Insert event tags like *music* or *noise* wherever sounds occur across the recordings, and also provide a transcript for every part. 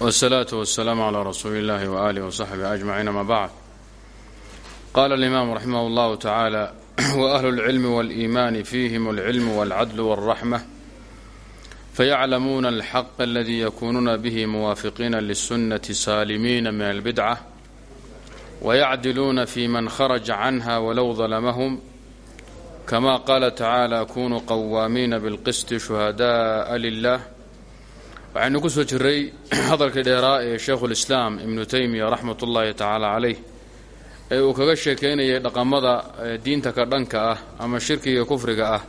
wالsalaaةu waالsalaamu عlى rasuuli اllahi وآlih وصaxbi أجmaciin ama bacd qala اlimaamu raximah اllahu tacaala waأhlu اlcilmi wاliimaani fihim اlcilm wاlcadl wالraxmة fayaclamuuna alxaq aladi yakunuuna bihi muwaafiqiina liلsunaةi saalimiina min albidcة wayacdiluuna fi man kharaja canha walow dalamahm kama qaala tacaala kunuu qawaamiina bاlqisط shuhadaءa lilah waxaynu ku soo jiray *clears throat* hadalkii dheeraa ee sheekhulislaam ibnu taymiya raxmat ullaahi tacaala calayh ee uu kaga sheekaynayay dhaqamada diinta ka dhanka ah ama shirkiga kufriga ah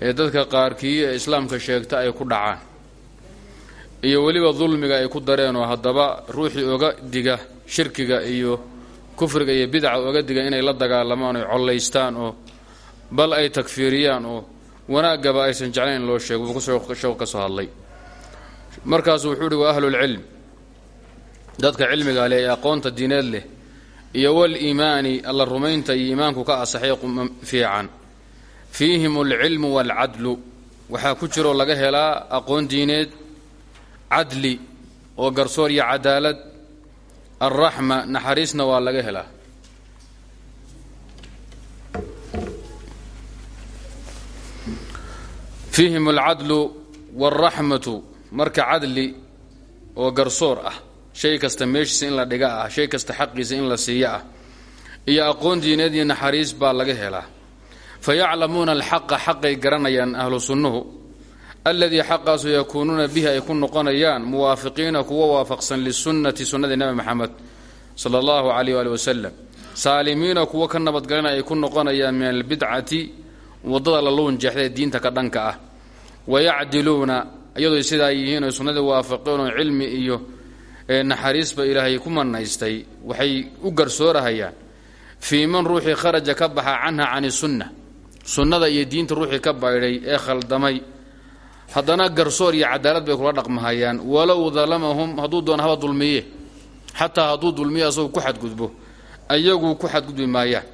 ee dadka qaarkii ee islaamka sheegta ay ku dhacaan iyo weliba dulmiga ay ku dareen oo haddaba ruuxii oga diga shirkiga iyo kufriga iyo bidca oga diga inay la dagaalamaan oy collaystaan oo bal ay takfiiriyaan oo wanaaggaba aysan jeclayn loo sheego. Buu sheekhu ka soo hadlay markaasu wuxuu uhi wa ahlulcilm dadka cilmiga leh ee aqoonta diineed leh iyo waliimaani alla rumaynta iyo iimaanku ka asaxay fiican. Fiihim alcilmu waalcadlu waxaa ku jiroo laga helaa aqoon diineed cadli oo garsoor iyo cadaalad. Alraxma naxariisna waa laga helaa. Fiihim alcadlu wاlraxmatu marka cadli oo garsoor ah shay kasta meeshiisa in la dhiga ah shay kasta xaqiisa in la siiyo ah iyo aqoon diineed iyo naxariis baa laga helaa. Fa yaclamuuna alxaqa xaqay garanayaan ahlu sunnuhu alladii xaqaasu yakuunuuna bihi ay ku noqonayaan muwaafiqiina kuwa waafaqsan lisunnati sunnadii nebi maxamed sala allahu calayh ali wasalam saalimiina kuwa ka nabadgalana ay ku noqonayaan min albidcati waddada la luunjeexdae diinta ka dhanka ah. Wayacdiluuna iyadoo sidaa yihiin oy sunnadii waafaqeen oo cilmi iyo naxariisba ilaahay ku manaystay waxay u garsoorahayaan. Fii man ruuxii kharaja ka baxa canha cani sunna. Sunnada iyo diinta ruuxii ka baydhay ee khaldamay. Haddana garsoor iyo cadaalad bay kula dhaqmahayaan. Walow dalamahum hadduu doona haba dulmiye. Xataa hadduu dulmiye asagoo ku xadgudbo. Ayagu ku xadgudbi maayaan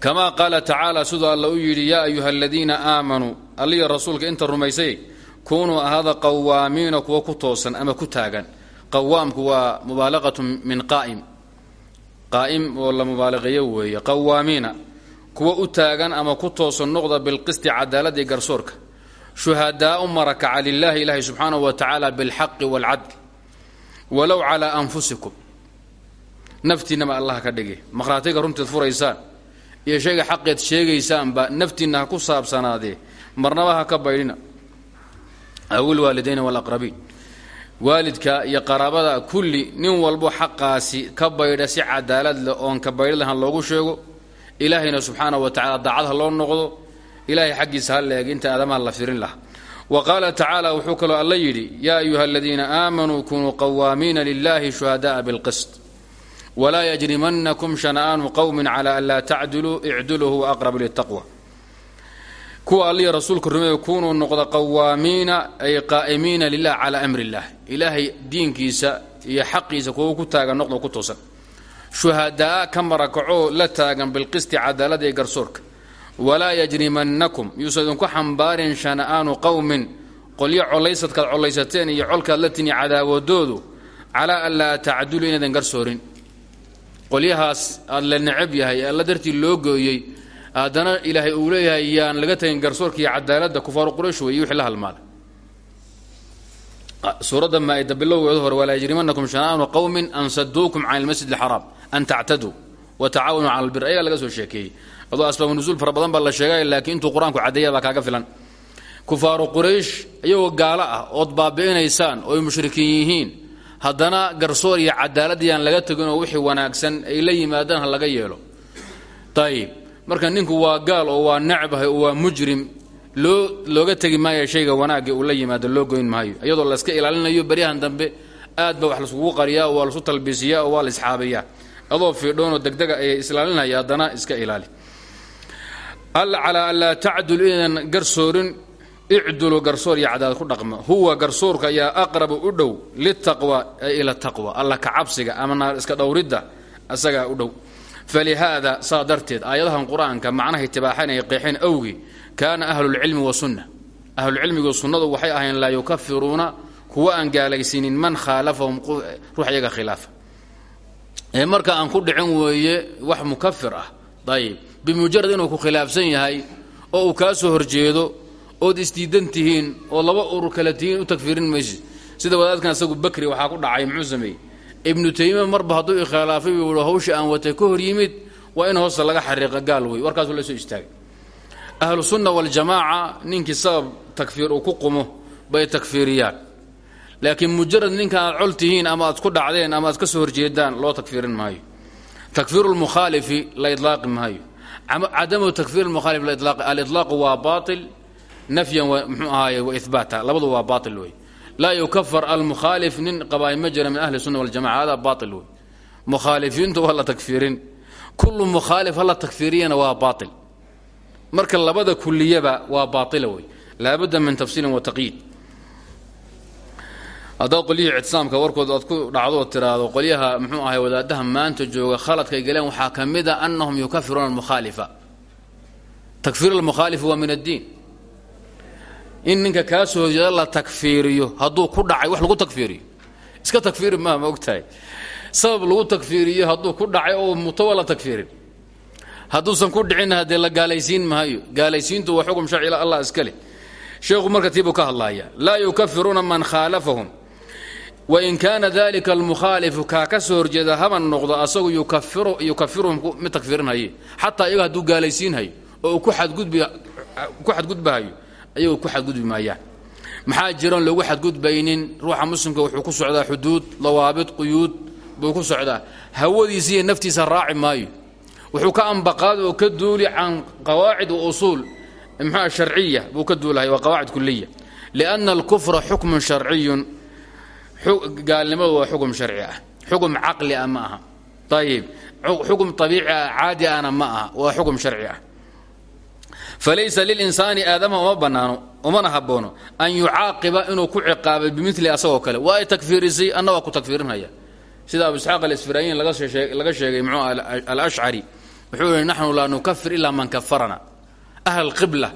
kamaa qaala tacaala siduu alla u yidhi yaa ayuha aladiina aamanuu alliya rasuulka inta rumaysay kunuu ahaada qawaamiina kuwa ku toosan ama ku taagan. Qawaamku waa mubaalaqatu min qaa'im. Qaa'im oo la mubaalaqeeyo weeye qawaamiina kuwa u taagan ama ku toosan noqda bilqisti cadaaladii garsoorka. Shuhadaau marakaca lilaahi ilaahi subxaanahu wa tacaala bilxaqi waalcadl walow calaa anfusikum. Naftiinnaba allah ka dhigi makhraatiga runteed furaysaan. Iyo shayga xaqeed sheegaysaanba naftiinna ha ku saabsanaadee. Marnaba ka baydhina awilwaalidayn walaqrabiin waalidka iyo qaraabada kulli nin walbo xaqaasi ka baydha si cadaalad leh oon ka baydha lahan loogu sheego ilaahayna subxaana wa tacala daacad ha loo noqdo ilaahay xaggiisa ha leeg inta aadamaha la firin laha wa qaala tacaala wuxuu kaloo alla yidhi yaa ayuha aladiina aamanuu kunuu qawaamiina lilahi shuhada'a bilqist walaa yajrimanakum shana'aanu qowmin cala an laa tacdiluu icduluu huwa aqrabu litaqwa kuwa allihi rasuulka rumeeye kunuu noqda qawaamiina ay qaa'imiina lilah calaa amri illah. Ilaahay diinkiisa iyo xaqiisa kuwa ku taagan noqdo ku toosan. Shuhadaa ka marakacoo la taagan bilqisti cadaalada ee garsoorka. Walaa yajrimannakum yuusan idinku xambaarin shana'aanu qowmin qolyo collaysadkaad collaysateen iyo colkaad la tini cadaawadoodu calaa an laa tacdulu inaydan garsoorin qolyahaas aad la necab yahay ee alla dartii loo gooyey haddana ilaahay uu leeyahay yaan laga tagin garsoorka iyo cadaaladda kufaaru quraysh wey iyo wixii la halmaada suuradda maa-ida bilowgeeda hore walaa yajrimanakum shana'aanu qowmin an saduukum can ilmasjid alxaraam an tactaduu wa tacaawanu cala albir ayagaa laga soo sheekeeyey. Adoo asbaabu nusuul fara badan la sheegay laakiin intuu qur'aanku kaaga filan. Kufaaru quraysh iyagoo gaalo ah ood baabi'inaysaan oo mushrikiin yihiin garsoor iyo cadaalad laga teginoo wixii wanaagsan ay la yimaadaan ha laga yeelo. Ayib marka ninku waa gaal oo waa necbahay oo waa mujrim loo looga tegi maayo shayga wanaagga uu la yimaado loo goyn maayo. Iyadoo layska ilaalinayo beryahan dambe aad ba wax laiskugu qariyaa oo waa laisu talbiisiyaa oo waa la isxaabiyaa adoo fiidhoonoo degdega ay islaalinaya haddana iska ilaali. Al calaa an laa tacdulu inaydan garsoorin icdulu garsoor iyo cadaad ku dhaqma. Huwa garsoorka ayaa aqrabu u dhow litaqwa ay ila taqwa. Alla ka cabsiga ama naar iska dhowridda asagaa u dhow falihaada saa darteed aayadahan qur'aanka macnahay tibaaxanaya qeexeen awgi kaana ahlulcilmi wasunna ahlulcilmigu sunnadu waxay ahayn laa yukafiruuna kuwa aan gaalaysiinin man khaalafahum ruux iyaga khilaafa ee marka aan ku dhicin weeye wax mukafir ah ayib bimujarad inuu ku khilaafsan yahay oo uu kaa soo horjeedo ood isdiidan tihiin oo laba urur kale tihiin u tagfiirin maysid sida wadaadkan isagu bakri waxaa ku dhacay muxuu ibnu taymiya marba hadduu ikhilaafay buu i hawsha aan watay ka yimid waa in hoosta laga xariiqa gaal wey warkaasuu la soo istaagay. Ahlu sunna waljamaaca ninkii sabab takfiir uu ku qumo bay takfiiriyaan. Laakiin mujarad ninka aad ama aad ku dhacdeen ama aad ka soo horjeedaan loo takfiirin maayo. Takfiiru lmukhaalifi la ilaaqi maayo. Cadamu takfiir mukhaalif aliطlaaqu waa baail nafyan mxuu ahaaye wa ihbaata labadu waa baail wey laa yukafar almukhaalif nin qabaay ma jira min ahli sunna waljamaca hada baail wey mukhaalifiintu waa la takfiirin kullu mukhaalif hala takfiiriyana waa baail marka labada kuliyaba waa baaila wey laabudda min tafsiilin wa taqyiid haddaad qolyihii aad ku dhacdo oo tiraahdo qolyaha muxuu ahay wadaadaha maanta jooga khaladkay galeen waxaa ka mid a annahum yukafiruuna almukhaalifa takfiir almukhaalifi waa min addiin in ninka kaa soo horjeeda la takfiiriyo hadduu ku dhacay wax lagu takfiiriyo. Iska takfiiri maaha ma ogtahay. Sabab lagu takfiiriyo hadduu ku dhacay oo mutawa la takfiirin. Hadduusan ku dhicin haddee la gaalaysiin maayo. Gaalaysiintu waa xukun sharci allah iska leh. Sheekhu marka tiibuu ka hadlaaya laa yukafiruuna man khaalafahum. Wain kaana dalika almukhaalifu kaa ka soo horjeeda haban noqdo asagu yukafiruhum mid takfiirinhaye xataa iyaga hadduu gaalaysiinhayo oo uu ku xadgudbahayo ayagu ku xadgudbi maayaan. Maxaa jiran loogu xadgudbaynin? Ruuxa muslimka wuxuu ku socdaa xuduud dawaabid quyuud buu ku socdaa. Hawadiisa iyo naftiisa raaci maayo. Wuxuu ka ambaqaadi oo ka duuli can qawaacid wa usuul. Mxua sharciya? Buu ka duulahay waa qawaacid kuliya lianna alkufra xukmun sharciyun. Gaalnimadu waa xukum sharci ah. Xukum caqli ah ma aha. Ayib xukum abiici ah caadi ahna ma aha. Waa xukum sharci ah falaysa lilinsaani aadama uma bannaano umana haboono an yucaaqiba inuu ku ciqaabay bimili asagoo kale waa ay takfiirisay anna waa ku takfiirinhaya sida abu isxaaq alisfiraayin laga sheegay mxuu alashcari wuxuu yihi naxnu laa nukafir ilaa man kafarana ahl alqibla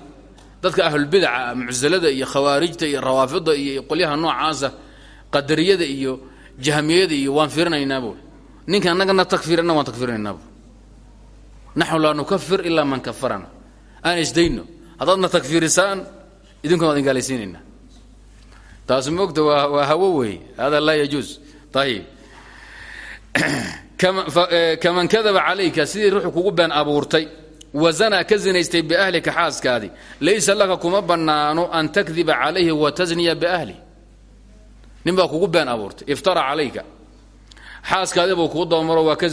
dadka ahlulbidaca mucsilada iyo khawaarijta iyo rawaafida iyo qolyaha noocaasa qadariyada iyo jahmiyada iyo waan fiirinaynaa buui ninka annagana takfir anna waan takfirinaynaab naxnu laa nukafir ilaa man kafarana aan isdayno. Haddaadna takfiirisaan idinkuna waan gaalaysiinaynaa taasi moogta waa waa hawo weeye hada laa yajuus ayib *clears throat* kaman kadaba calayka sidii ruuxu kugu been abuurtay wazanaa ka zinaystay biahlika xaaskaadii laysa laka kuma bannaano an takdiba calayhi wa tasniya biahli. Nin baa kugu been abuurtay iftara calayka. Xaaskaadii buu kugu dabamaro waa ka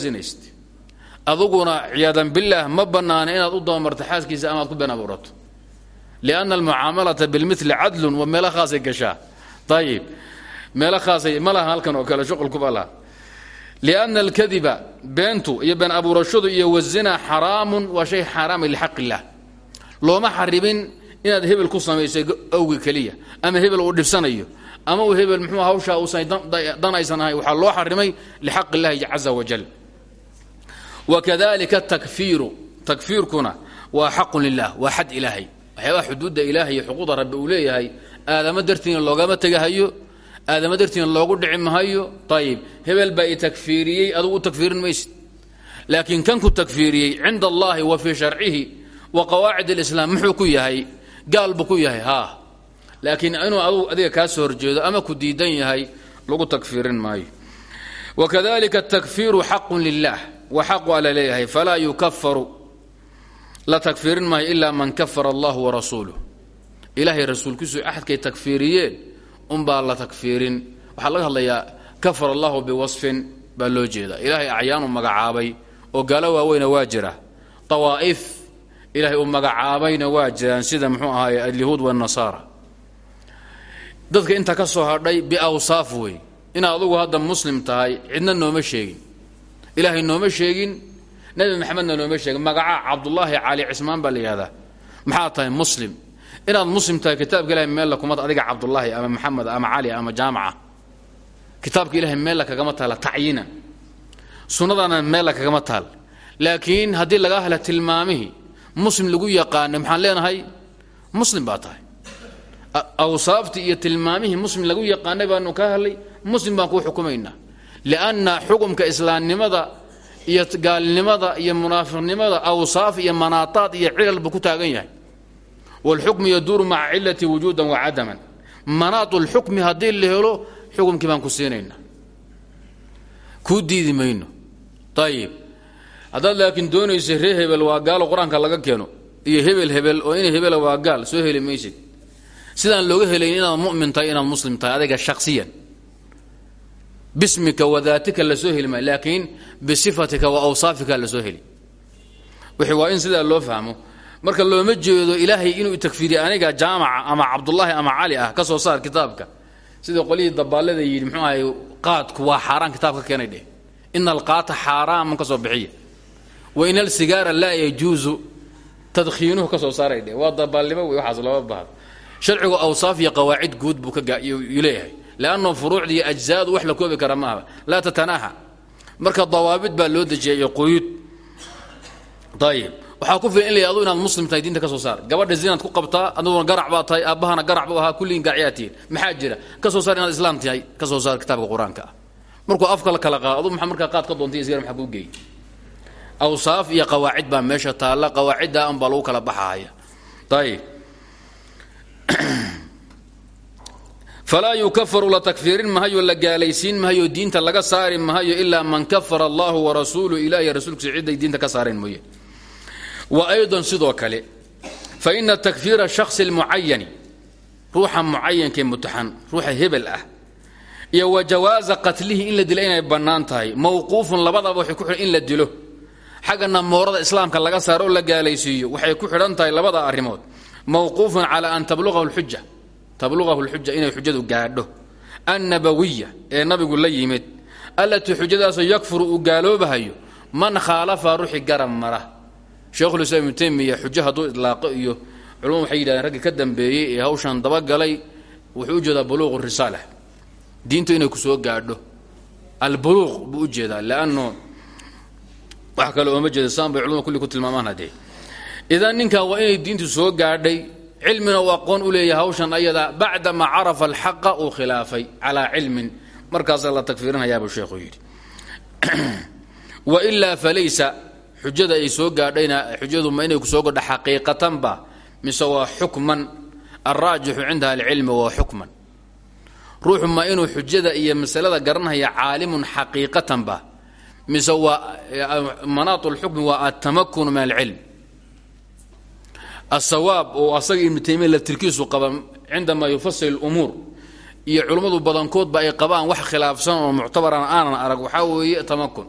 aduguna ciyaadan billaah ma bannaana inaad u dabamarto xaaskiisa amaad ku been abuurato. Lianna almucaamalata bilmili cadlun waa meelo khaasay gashaa. Ayib meelo khaasay ma halkan oo kale shuqulkuba laha. Lianna alkadiba beentu iyo been abuurashadu iyo wazina xaraamun waa shay xaaraama lixaq illah. Looma xarimin inaad hebel ku samaysay awgi keliya ama hebel uu dhibsanayo ama hebel muxuu hawshaa uusan dan aysan ahayn. Loo xarimay lixaq illahi caza wajal wakadalika takfiiru takfiirkuna waa xaqun lilah waa xad ilaahay waxyaabaha xuduudda ilaahay iyo xuquuqda rabbi uu leeyahay. aadamo dartiina loogama tegahayo. aadamo dartiina loogu dhici mahayo. ayib hebel baa i takfiiriyey. adugu u takfiirin maysid. laakiin kan ku takfiiriyey cinda allahi wa fii sharcihi wa qawaacid alislaam muxuu ku yahay gaal buu ku yahay. haa. laakiin inuu adugu adiga kaa soo horjeedo ama ku diidan wa xaqu alla leeyahay falaa yukafaru la takfiirin maayo ilaa man kafara allahu warasuuluh ilaahay rasuulkiisu axadkay takfiiriyeen unbaa la takfiirin. Waxaa laga hadlayaa kafara allahu biwasfin baa loo jeeda ilaahay acyaanu magacaabay oo gaalo waaweyna waa jira. Awaa'if ilaahay uu magacaabayna waa jiraan sida muxuu ahaay alyahuud wanasaara dadka inta ka soo hadhay biawsaaf wey inaad adugu hadda muslim tahay cidna nooma sheegin ilaahay nooma sheegin. Nebi maxamedna nooma sheegin. Magacaa cabdullaahi cali cismaan baa la yihahdaa maxaa tahay muslim? Inaad muslim tahay kitaabka ilahay meella kuma adiga cabdullaahi ama maxamed ama cali ama jaamaca. Kitaabka ilahay meella kagama taala tacyiinan sunnadana meella kagama taal. Laakiin haddii lagaa hela tilmaamihii muslim lagu yaqaana maxaan leenahay? Muslim baa tahay. Awsaaftii iyo tilmaamihii muslim lagu yaqaanay baanu ka hadlay. Muslim baan kuu xukumaynaa lianna xukumka islaamnimada iyo gaalnimada iyo munaafiqnimada awsaaf iyo manaataad iyo cilal buu ku taagan yahay wاlxukmu yaduuru maca cilati wujuudan wacadaman manaat اlxukmi haddii la helo xukumkii baan ku siinaynaa kuu diidi mayno ayib haddaad laakiin doonaysa ree hebel waa gaalo qur'aanka laga keeno iyo hebel hebel oo ina hebela waa gaal soo heli maysid sidaan looga helayn inaad mumin tahay inaad muslim tahay adayga shaksiyan bismika wadaatika la soo heli maayo laakiin bisifatika wa awsaafika la soo heli. Wixii waa in sidaa loo fahmo. Marka looma jeedo ilaahay inuu takfiiriye aniga jaamaca ama cabdullaahi ama cali ah ka saar kitaabka. Sidii qolyihii dabaallada yidhi muxuu ahay qaadku waa xaaraan kitaabka keenay dheh. Ina alqaata xaaraaman ka bixiya. Wa in alsigaara laa yajuusu tadkhiinuhu ka saaray dheh. Waa dabaallimo wey waxaas baahdo. Sharcigu awsaaf iyo qawaacid guud buu ka leeyahay leanno furuucda iyo ajzaadu wax la koobi kara maaha laa tatanaaha marka dawaabid baa loo dejiyay iyo quyuud ayib waxaa ku filan in la adu inaad muslim tahay diinta ka soo saar gabadha zinaad ku qabtaa aduguna garac baa tahay aabbahana garac bu ahaa kulligiin gacyaa tihiin maxaa jira ka soo saar inaad islaam tahay ka soo saar kitaabka qur'aanka afka la kala qaado adu maa qaad ka doontay isgar maxaa kuu geeyey awsaaf iyo qawaacid baa meesha taalla qawaaciddaa un baa lagu kala baxahaya ayib falaa yukafaru la takfiirin mahayo la gaalaysiin mahayo diinta laga saari mahayo ilaa man kafara allahu warasuulu ilahiy rasuulkiisa ciday diinta ka saareen mooye wa aydan sidoo kale fa ina takfiira shakhsi lmucayani ruuxa mucayankee mutaxan ruuxa hebel ah iyo wa jawaaza qatlihi in la dilo inay bannaan tahay mawquufun labadaba waxay ku xidhan in la dilo xaggana moorada islaamka laga saaro oo la gaalaysiiyo waxay ku xidhan tablugahu lxuja inay xujadu gaadho. Annabawiya ee nabigu la yimid allatii xujadaasoo yakfuru uu gaaloobahayo man khaalafa ruuxi garab mara. Sheikhulislaam ibnu taymiya xujo hadduu idlaaqo iyo culamadu waxay yidhahdeen raggi ka dambeeyey ee hawshan dabagalay wuxuu u jeedaa buluuqu risaala. Diintu inay ku soo gaadho. Albuluuq buu u jeedaa leanno wax kale ooma jeeda bay culamadu kulli ku tilmaamaan haddee idan ninkan waa inay diintu soo gaadhay cilmina uu aqoon u leeyahay hawshan ayada bacdama carafa alxaqa uu khilaafay calaa cilmin. Markaasaa la takfiirinhayaabuu sheekhu yidhi. *clears throat* Wailaa falaysa xujada ay soo gaadhayna xujadu ma inay ku soo gadho xaqiiqatanba mise waa xukman. Alraajixu cinda ahlicilmi waa xukman. Ruuxu ma inuu xujada iyo masalada garanhaya caalimun xaqiiqatanba mise waa manaat lxukmi waa atamakunu min alcilm asawaab oo asaga ibnu taymiya laftirkiisu qaba cindamaa yufasil umuur iyo culummadu badankoodba ay qabaan wax khilaafsan oo muctabaran aanan arag waxaa weeye tamakun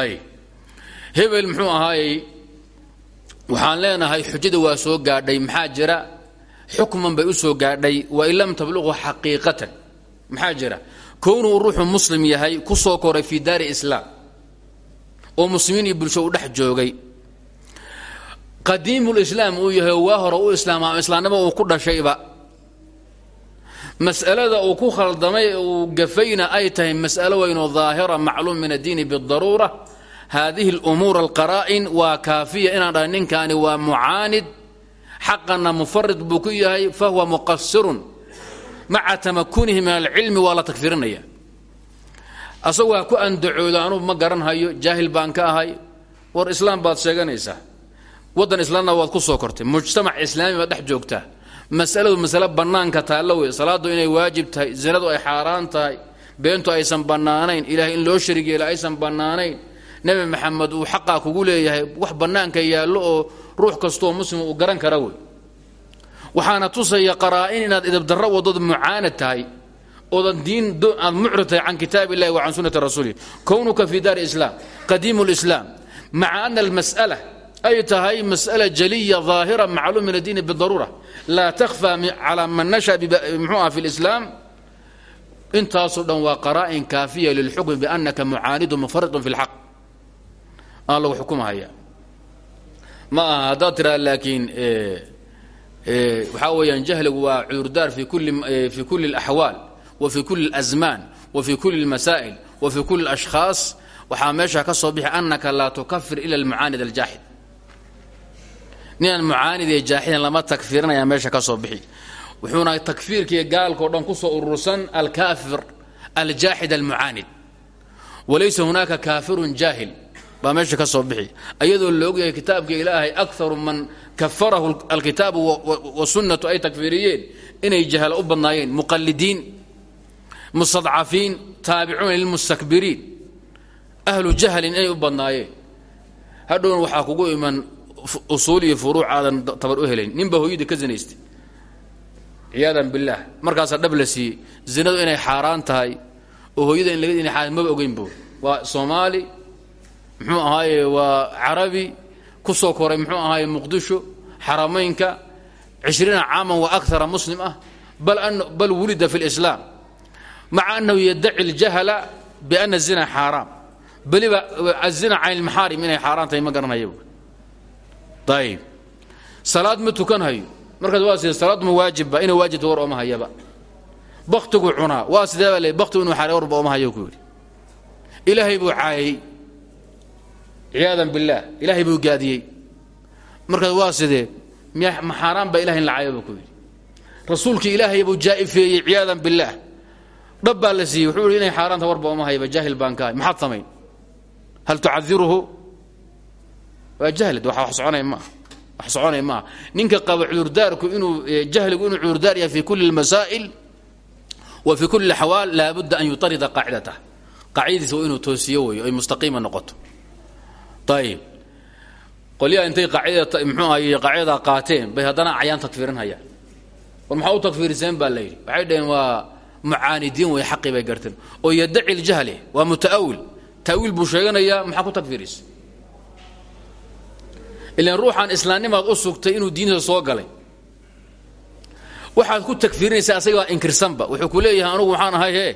ayib hebel muxuu ahaayey waxaan leenahay xujada waa soo gaadhay maxaa jira? Xukman bay u soo gaadhay wain lam tabluqu xaqiiqatan. Maxaa jira? Kownuu ruuxu muslim yahay ku soo koray fii daari islaam oo muslimiin iyo bulsho u dhex joogay qadiimulislaam uu yahay waa hore u islaama ama islaamnimo uu ku dhashayba. Mas'alada uu ku khaldamay uu gafayna ay tahay mas'alo weynoo daahira macluum min addiini bidaruura haadihi lumuur alqaraa'in waa kaafiya inaan dhahay ninkaani waa mucaanid. Xaqana mufarid buu ku yahay fahuwa muqasirun maca tamakunihi min alcilmi waa la takfirinaya asagoo ha ku andacooda anugu ma garanhayo jaahil baan ka ahay. War islaam baad sheeganaysaa waddan islaamna waad ku soo kortay. Mujtamac islaami baad dhex joogtaa masaladu masale bannaanka taallo wey salaadu inay waajib tahay zinadu ay xaaraan tahay beentu aysan bannaanayn ilaahay in loo sharig yeela aysan bannaanayn. Nebi maxamed uu xaqaa kugu leeyahay wax bannaanka yaallo oo ruux kastoo muslima uu garan kara wey. Waxaana tusaya qaraa-in inaad idabdarro waddood mucaanad tahay oodan diin aad mucrid tahay kitaab illahi wa can sunnati rasuulih kownuka fi daari islaam qadiimu lislaam maca ana almas'ala ay tahay mas'ala jaliya daahira macluum min addiini bidaruura laa takhfa calaa man nasha mxuu ah fi lislaam intaasoo dhan waa qaraa'in kaafiya lilxukmi biannaka mucaanidun mufaridun fi lxaq aa lagu xukumahaya ma aha haddaad tiraa laakiin waxaa weeyaan jahligu waa cudurdaar fi kulli fi kulli اlaxwaal wa fi kulli اlasmaan wa fi kulli اlmasaa'il wa fi kulli اlashkhaas waxaa meesha ka soo bixi annaka laa tukafir ila almucaanid aljaaxid ninaan mucaanid ee jaaxidan lama takfirinaya meesha ka soo bixi. Wuxuuna takfiirkiiyo gaalkao dhan ku soo urursan alkaafir aljaaxid almucaanid. Walaysa hunaaka kaafirun jaahil baa meesha ka soo bixi. Ayadoo la ogyahay kitaabka ilaahay akaru man kafarahu alkitaabu wasunnatu ay takfiiriyeen inay jahalo u badnaayeen muqalidiin mustadcafiin taabicuuna lilmustakbiriin. Ahlu jahlin inay u badnaayeen. Hadhowna waxaa kugu iman usuul iyo furuuc aadan tabar u helayn. Ninba hooyadii ka zinaystay. Ciyaadan billaah. Markaasaa dhab zinadu inay xaaraan tahay. Oo hooyada in laga ina maba ogeynbo waa soomaali muxuu ahaaye waa carabi ku soo koray muxuu ahaaye muqdisho xaramaynka cishriina caaman wa akara muslim ah. Bal wulida fi lislaam maca annahu yadaci اljahala biana zina xaaraam. Beliba azina can ilmaxaarim inay xaaraan tahay ma garanhayo ayib salaad ma tukanhayo markaas waa salaad ma waajibba inay waajibta war ooma hayaba. Baktigu cunaa waa sidee baa le baktigu inuu xaare warba hayo ku yidhi. Ilaahay buu caayay ciyaadan billaah ilaahay buu gaadiyey. Markaas waa sidee miya ma la caayo buu ku yidhi. Rasuulkii ilaahay buu jaa'ifeeyey ciyaadan la siiyey wuxuu inay xaaraanta warba ooma hayaba jaahil baan ka hay maxaad samayn? Hal tucadiruhu waa jahlid wax soconay maaha wax soconay maaha ninka qaba cudurdaarku inuu jahligu inuu cudurdaar yahay fi kulli اlmasaa'il wa fi kulli اlaxwaal laabudda an yutarida qaacidatah qaacidadiisa waa inuu toosiyo weeyo ay mustaqiima noqoto. Ayib qolyaha intay qaacidada mxuu ahay qaacidadaa qaateen bay haddana acyaan takfiirin hayaan. War maxaa u takfiiriseen baa la yidhi? Waxay dhaheen waa mucaanidiin way xaqii bay garteen. Oo yadaci ljahli waa muta'awil. Ta'wiil buu sheeganayaa maxaa ku takfiirisa ilan ruuxaan islaamnimaad u sugtay inuu diinta soo galay. Waxaad ku takfiirinaysaa asaga waa inkirsanba. Wuxuu ku leeyahay anugu waxaan ahay hee?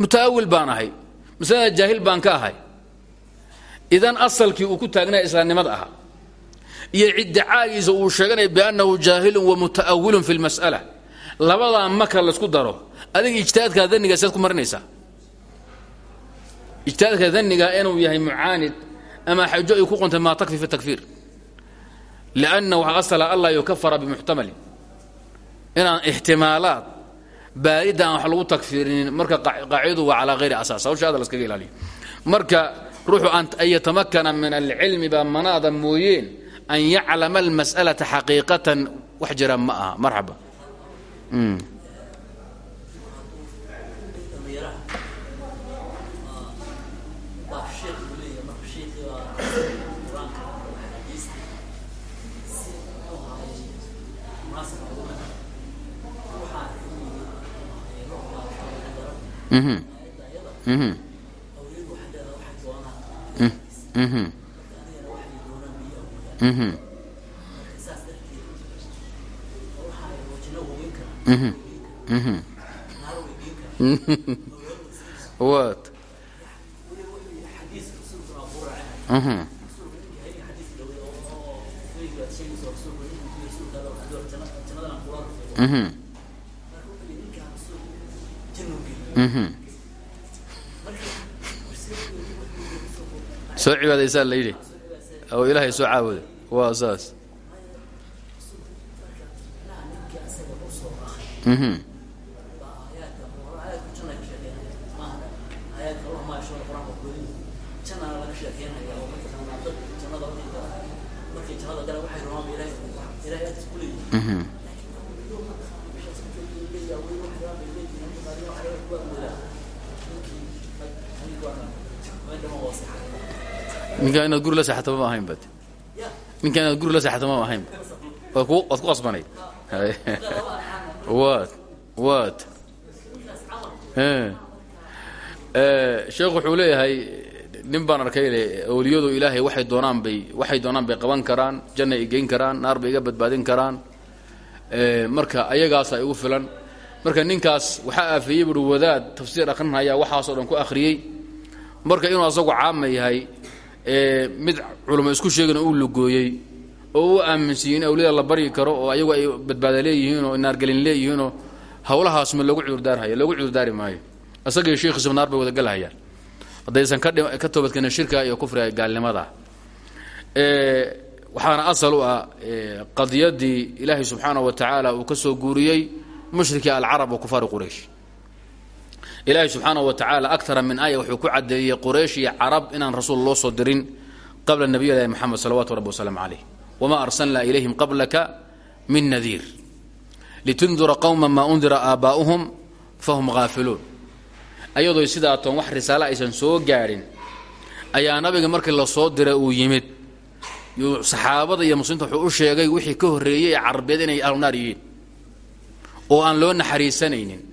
Muta'awil baan ahay. Masalada jaahil baan ka ahay. Idan asalkii uu ku taagnaya islaamnimada ahaa iyo ciddicaagiisa uu sheeganaya biannahu jaahilun wa muta'awilun fi lmas'ala labadaa maka laysku daro. Adiga ijtihaadkaa danigaa siaad ku marinaysaa. Ijtihaadka daniga inuu yahay mucaanid ama xajo ay ku qontay maa takfi fi takfiir lianna waxaa asala allah yukafara bimuxtamalin inaan ixtimaalaad baaridda aan wax lagu takfiirinin marka qaacidadu waa calaa hayri asaas hawsha ada laskaga ilaaliyo marka ruuxu an yatamakana min alcilmi baa manaada mooyeen an yaclama almas'alata xaqiiqatan wax jira ma aha marxaba *laughs* wat soo cibaadaysaa la yidhi. Oo ilaahay soo caabuda waa saas ninkaa inaad guri la seexato mama ahayn bat ninkaa inaad guri la seexato mama ahayn. Waad ku qasbanayd wat wat sheekh wuxuu leeyahay nin baan arkay le awliyadu ilaahay waxay doonaan bay waxay doonaan bay qaban karaan janna ay geyn karaan naar bay iga badbaadin karaan. Marka ayagaasa igu filan. Marka ninkaas waxaa aafeeyey buui wadaad tafsiir akhrinaya waxaasoo dhan ku akhriyey. Marka inuu asagu caama yahay mid culamo isku sheegana uu lugooyey oo u aaminsiiye in awliyada la baryi karo oo ayagu ay badbaada leeyihiin oo naargelin leeyihiinoo hawlahaas ma loogu cudurdaarhaya loogu cudurdaari maayo. Isagii sheikhiisba naar bay wadagalhayaan haddaysan ka toobadkeenin shirka iyo kufriga gaalnimada. Waxaana asal u ah qadiyadii ilaahay subxaanaه wa tacaala uu ka soo guuriyey mushrikii alcarab wa kufaari quraysh ilaahay subxaanaه wa tacaala akara min aya wuxuu ku cadeeyey quraysh iyo carab inaan rasuul loo soo dirin qabla nabiy lahi moxamed salawatu rabbi waslaam calayh wma arsalna ilayhim qablaka min nadiir. Litundira qowma maa undira aabaa'uhum fahum haafiluun ayadoo sidaa toon wax risaale aysan soo gaadhin ayaa nabiga markii la soo diray uu yimid. Yuu saxaabada iyo muslimiinta wuxuu u sheegay wixii ka horreeyey ee carabeed inay ahlunaar yihiin. Oo aan loo naxariisanaynin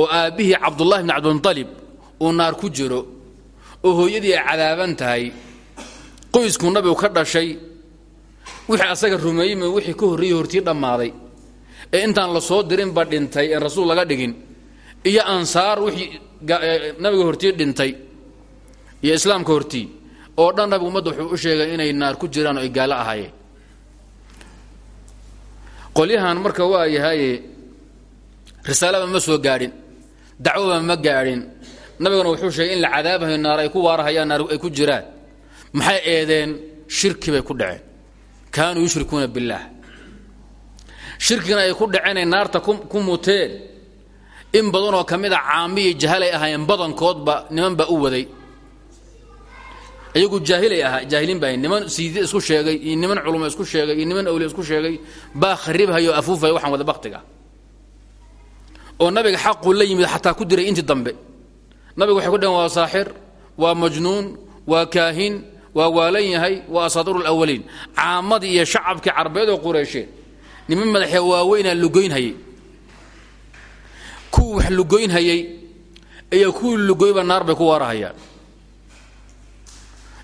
oo aabbihii cabdullahi bni cabdilmutalib uu naar ku jiro oo hooyadii ay cadaaban tahay qoyskuu nabigu ka dhashay wixii asaga rumeeyey wixii ka horreeyey hortii dhammaaday. Ee intaan la soo dirinba dhintay een rasuul laga dhigin iyo ansaar wixii nabiga hortii dhintay iyo islaamka hortii oo dhan nabigu ummadda wuxuu u sheegay inay naar ku jiraan oo ay gaalo ahaayeen. Qolyahan marka waa yahaye risaalaba ma soo gaadhin dacwoba ma gaadhin. Nabiguna wuxuu sheegay in la cadaabahayo naar ay ku waarahayaan naar ay ku jiraan. Maxay eedeen? Shirki bay ku dhaceen. Kaanuu yushrikuuna billaah shirkigana ay ku dhaceen naarta ku muteen. In badanoo ka mid a caamiyi jahalay ahaayeen badankoodba niman baa u waday. Iyagu jaahilay ahaa jaahiliin baa niman siidi isku sheegay iyo niman culuma isku sheegay niman awliya isku sheegay baa kharibhayo afuufaya waxaan wada baktiga oo nabiga xaquu la yimid xataa ku diray intii dambe. Nabiga waxay ku dhaheen waa saaxir waa majnuun waa kaahin waa waalan yahay waa lawaliin caamadii iyo shacabkii carbeed oo qureesheen niman madaxee waaweynaa lugoynhayay. Kuwii wax lugoynhayay iyo kuwii lugoyba naar bay ku waarahayaan.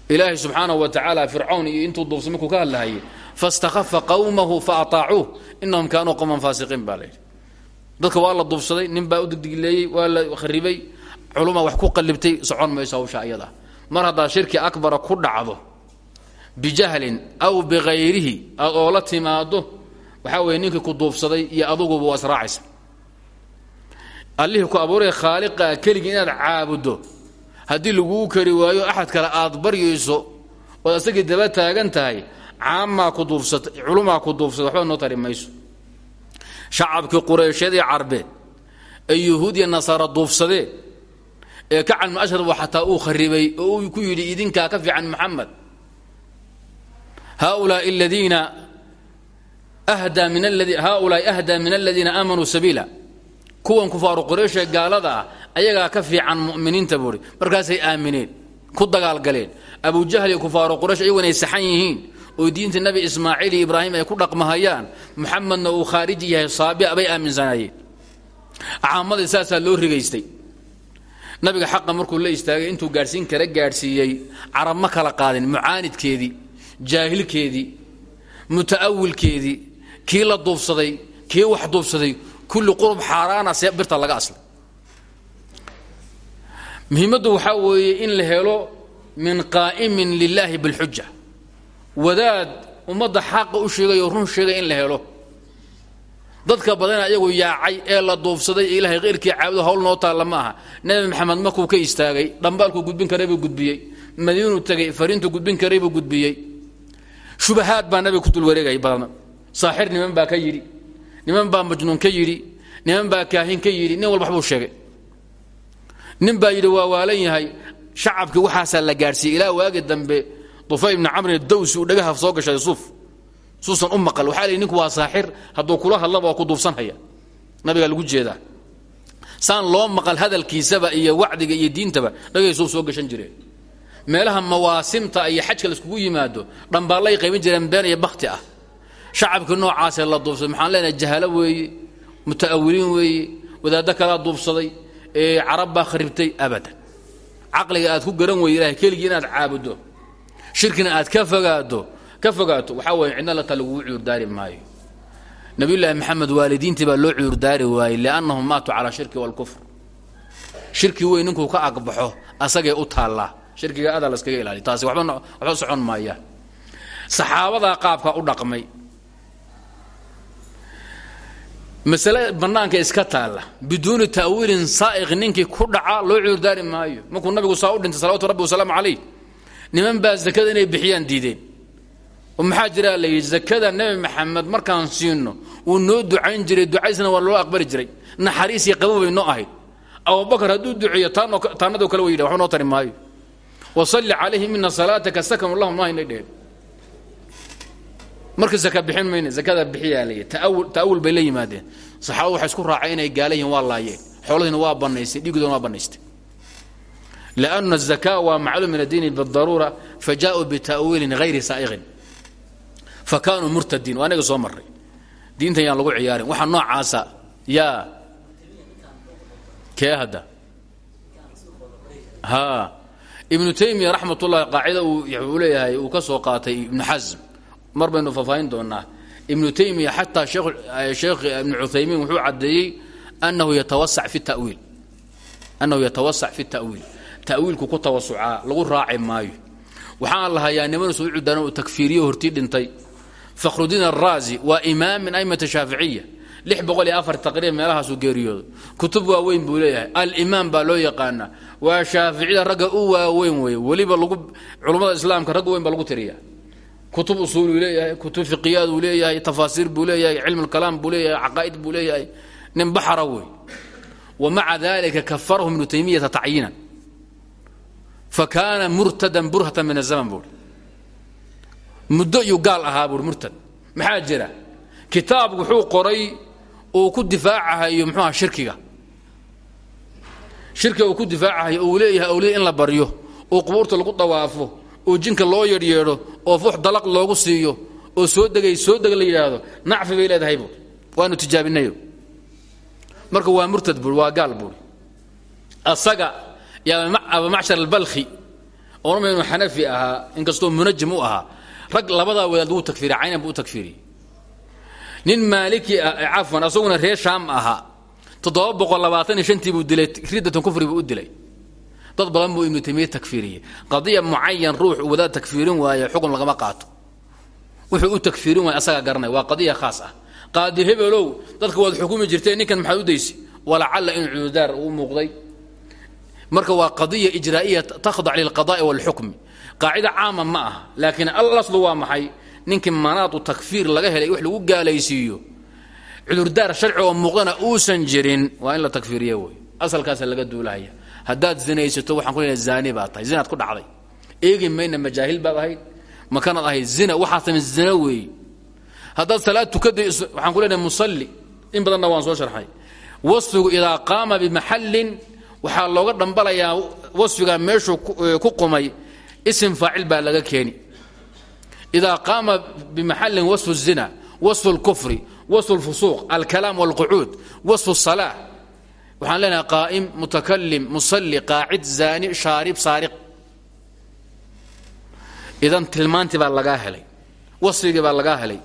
Ilaahay subxaanahu wa tacaala fircawn iyo intuu duubsay markuu ka hadlahayay faاstakhafa qawmahu faataacuuh inahum kaanuu qowman faasiqiin baa layidhi dadka waa la duubsaday nin baa u digdigleeyey waa la kharibay. Culuma wax ku qallibtay socon mayso hawsha ayada. Mar haddaad shirki akbara ku dhacdo bijahlin aw bikayrihi aad oo la timaado waxaa weeye ninkii ku duubsaday iyo aduguba waa israacaysa allihii ku abuuray khaaliqaa keligii inaad caabuddo haddii laguu kari waayo axad kale aad baryayso ood asagii daba taagan tahay ku duubsatay culumaa ku duubsatay waxba noo tari shacabkii qureysheed iyo carbeed ee yuhuud iyo nasaara duubsadeen ee kacan mu ashraf xataa uu kharibay oo uu ku yidhi idinkaa ka fiican maxamed. Haulaai aladiina ahdaa min haulaai ahdaa min aladiina aamanuu sabiila. Kuwan kufaaru qurayshe gaalada ah ayagaa ka fiican mu'miniinta buuri markaasay aamineen ku dagaalgaleen. Abujahl iyo kufaaru quraysh ayagu inay yihiin oo diinta nebi ismaaciil iyo ibraahim ay ku dhaqmahayaan muxamedna uu khaariji yahay saabia bay aaminsanaayeen. Caamadii saasaa loo rigaystay. Nabiga xaqa markuu la istaagay intuu gaadhsiin kara gaadhsiiyey carab ma kala qaadin mucaanidkeedii jaahilkeedii muta'awilkeedii kii la duubsaday kii wax duubsaday kulli qurub xaaraana see birta laga aslay. Muhiimaddu waxaa weeye in la helo min qaa'imin lilaahi bilxuja wadaad ummadda xaqa u sheegayoo run sheegay in la helo. Dadka badana iyagu yaacay ee la duubsaday ee ilahay khayrkii caabudo hawl noo taalla ma aha. Nebi maxamed markuu ka istaagay dhambaalkuu gudbin karay buu gudbiyey. Madiinuu tegey fariintuu gudbin karay buu gudbiyey. Shubahaad baa nabiga ku dul wareegay badan. Saaxir niman baa ka yidhi. Niman baa majnuun ka yidhi. Niman baa kaahin ka yidhi. Nin walba waxbuu sheegay. Nin baa yidhi waa waalan yahay. Shacabkii waxaasaa la gaadhsiiyey ilaa waagi dambe dufay ibni camrin dawsi uu dhagaha soo gashaday suuf suusan u maqal waxaa la ninku waa saaxir hadduu kula hadlaba waa ku duubsanhaya nabigaa lagu jeedaa. Saan loo maqal hadalkiisaba iyo wacdiga iyo diintaba dhagay suuf soo gashan jireen meelaha mawaasimta iyo xajka laiskugu yimaado dhambaallay qaybin jireen been iyo bakti ah. Shacabkii noocaasee la duubsaday maxaan leenahay jahalo weeye muta'awiliin weeye wadaaddo kalaa duubsaday ee carab baa kharibtay abadan. Caqliga aad ku garan weyda ilahay keligii inaad shirkina aad ka fogaado ka fogaato waxaa weeye cidna lata lagugu cuurdaari maayo. Nabiyullaahi maxamed waalidiintii baa loo cuurdaari waayey liannahum maatuu calaa shirki waalkufr shirki weyn ninkuu ka agbaxo asagay u taallaa. Shirkiga adaa laskaga ilaaliy taasi waba socon maayaan saxaabadaa qaabka u dhaqmay. Masale bannaanka iska taalla. Biduuni ta'wiilin saa'iq ninkii ku dhaca loo cuurdaari maayo. Markuu nabigu saa u dhintay salawatu rabbi wasalaamu calayh niman baa zakada inay bixiyaan diideen. oo maxaa jiraa la yidhi zakada nebi maxamed markaan siino wuu noo ducayn jiray ducaysna waa loo aqbali jiray. Naxariisii qabo bay noo ahayd. Abubakar hadduu duceeyo taanadoo kale way yidha waxba noo tari maayo. Wasalli calayhim ina salaataka sakanu lahum marka zaka bixin mayne zakada bixiyaa la ta'awul bay la yimaadeen. Saxaabadu waxay isku raacay inay gaala waa laayeen. Xooladiina waa bannaystay dhiigoodana waa bannaystay لأن الزكاة waa macluum min الdiin bالdaruura fajaءuu bتأwiilin غayri saa'iqin fakanuu murtadiin waa anaga soo maray diintan yaan lagu ciyaarin waxa noocaasa yaa kee hadda ha ibnu taymiya raxmat ullahi qaacida uu leeyahay uu ka soo qaatay ibnu xasm mar baynu faahfaahin doonaa ibnu taymiya xataa sheekh ibnu cuthaymiin wuxuu caddeeyey anahu yatawasac fi tawiil annahu yatawasac fi التأwiil ta'wiilku ku tawasucaa lagu raaci maayo. Waxaan lahayaa niman cudana uu takfiiriyo hortii dhintay. Fakhrudiin araazi waa imaam min aimata shaaficiya lix boqol iyo afar taqriib meelahaasuu geeriyoodo. Kutub waaweyn buu leeyahay. Alimaam baa loo yaqaanaa. Waa shaaficida ragga u waaweyn weeye. Weliba culummada islaamka ragga weyn baa lagu tiriya kutub usuuluu leeyahay kutub fiqiyaaduu leeyahay tafaasiir buu leeyahay cilmu lkalaam buu leeyahay caqaa'id buu leeyahay. Nin baxara wey wmaca dalika kafarahu ibnu taymiyata tacyiinan fakaana murtadan burhatan min azaman buui muddo iyuu gaal ahaa buui murtad. Maxaa jira? Kitaab wuxuu qoray uu ku difaacahayo mxuuaha shirkiga. Shirkiga uu ku difaacahayo uu leeyahay awliya in la baryo oo qubuurta lagu dawaafo oo jinka loo yeedhyeedho oo fux dalaq loogu siiyo oo soo degay soo dega la yidhaahdo nacfi bay leedahay buui waanu tijaabinayo marka waa murtad buui waa gaal buui asaga abamacshar albalkhi oonama inuu xanafi ahaa inkastoo munajim u ahaa rag labadaa wadaad wuu takfiiriy caynan buu u nin maaliki ah cafwan asaguna reer shaam ahaa boqol labaatan shantii buu dilay riddatan kufri buu dilay. Dad badan buu ibnu taymiya takfiiriyey qadiya mucayan ruux wadaad takfiirin waaye xukun lagama qaato. Wuxuu u takfiirin waaya asagaa garanay waa qadiya khaas ah. Hebelow dadka waad xukumi jirteen ninkan maxaad u daysi? Walacalla inuu cududaar uu muuqday marka waa qadiya ijraa'iya takhdac lilqada'i waalxukmi qaacida caama ma aha laakiin alaslu waa maxay? Ninkii manaadu takfiir laga helay wax lagu gaalaysiiyo. Cudurdaar sharci oo muuqdana uusan jirin waa in la takfiiriya wey. Asalkaasa laga duulahaya. Haddaad zinaysato waxaan ku leeyahay zaani baad tahay zinaad ku dhacday. Eegi mayna majaahil baad ahayd makanaad ahayd zina waxaad samayn zina weeye haddaad salaad tukaday waxaan ku leenahay musalli in badanna waan soo sharxay. Wasfigu idaa qaama bimaxallin waxaa looga dhambalayaa wasfigaa meeshuu ku qumay isim faacil baa laga keeni idaa qaama bimaxallin wasfu الzina wasfu اlkufri wasfu اlfusuuq alkalaam wاlqucuud wasfu الsalaa waxaan leenahay qaa'im mutakalim musalli qaacid zaani shaarib saariq idan tilmaantii baa lagaa helay wasfigii baa lagaa helay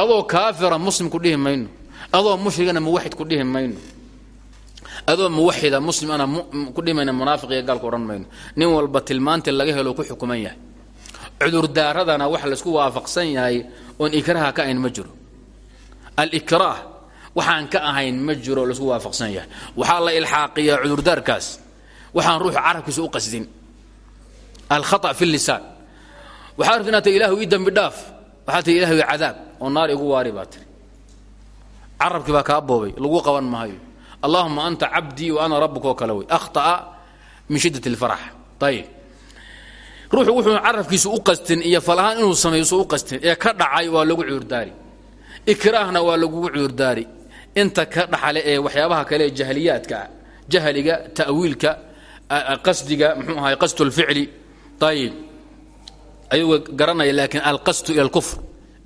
adoo kaafira muslim ku dhihi mayno adoo mushrigana muwaxid ku dhihi mayno adoo muwaxida muslim ana ku dhihi mayno munaafiq iyo gaalku odhan mayno. Nin walba tilmaantii laga helo ku xukuman yahay. Cudurdaaradana waxa la isku waafaqsan yahay oon ikraha ka ahayn ma jiro. Alikraah waxaan ka ahayn ma jiro oo la isku waafaqsan yahay. Waxaa la ilxaaqiyaa cudurdaarkaas waxaan ruuxu carabkiisa u qasdin. Alkhata fi lisaan. Waxaa rabta inaad ta ilahu ii dembi dhaaf. Waxaa tii ilahu cadaab. Oo naar igu waari baa tiri. Carabkii baa kaa boobay. Lagu qaban maayo allahuma anta cabdii wa ana rabuka oo kale wey akhطa'a min shiddat اlfarax ayib ruuxu wuxuu carabkiisu u qastin iyo falahaan inuu samayso u qastin ee ka dhacay waa lagu cudurdaari ikraahna waa lagugu cudurdaari inta ka dhaxale ee waxyaabaha kale ee jahliyaadka jahliga ta'wiilka qasdiga muxuu ahay qasdu اlficli ayib ayagoo garanaya laakiin alqasdu ila اlkufr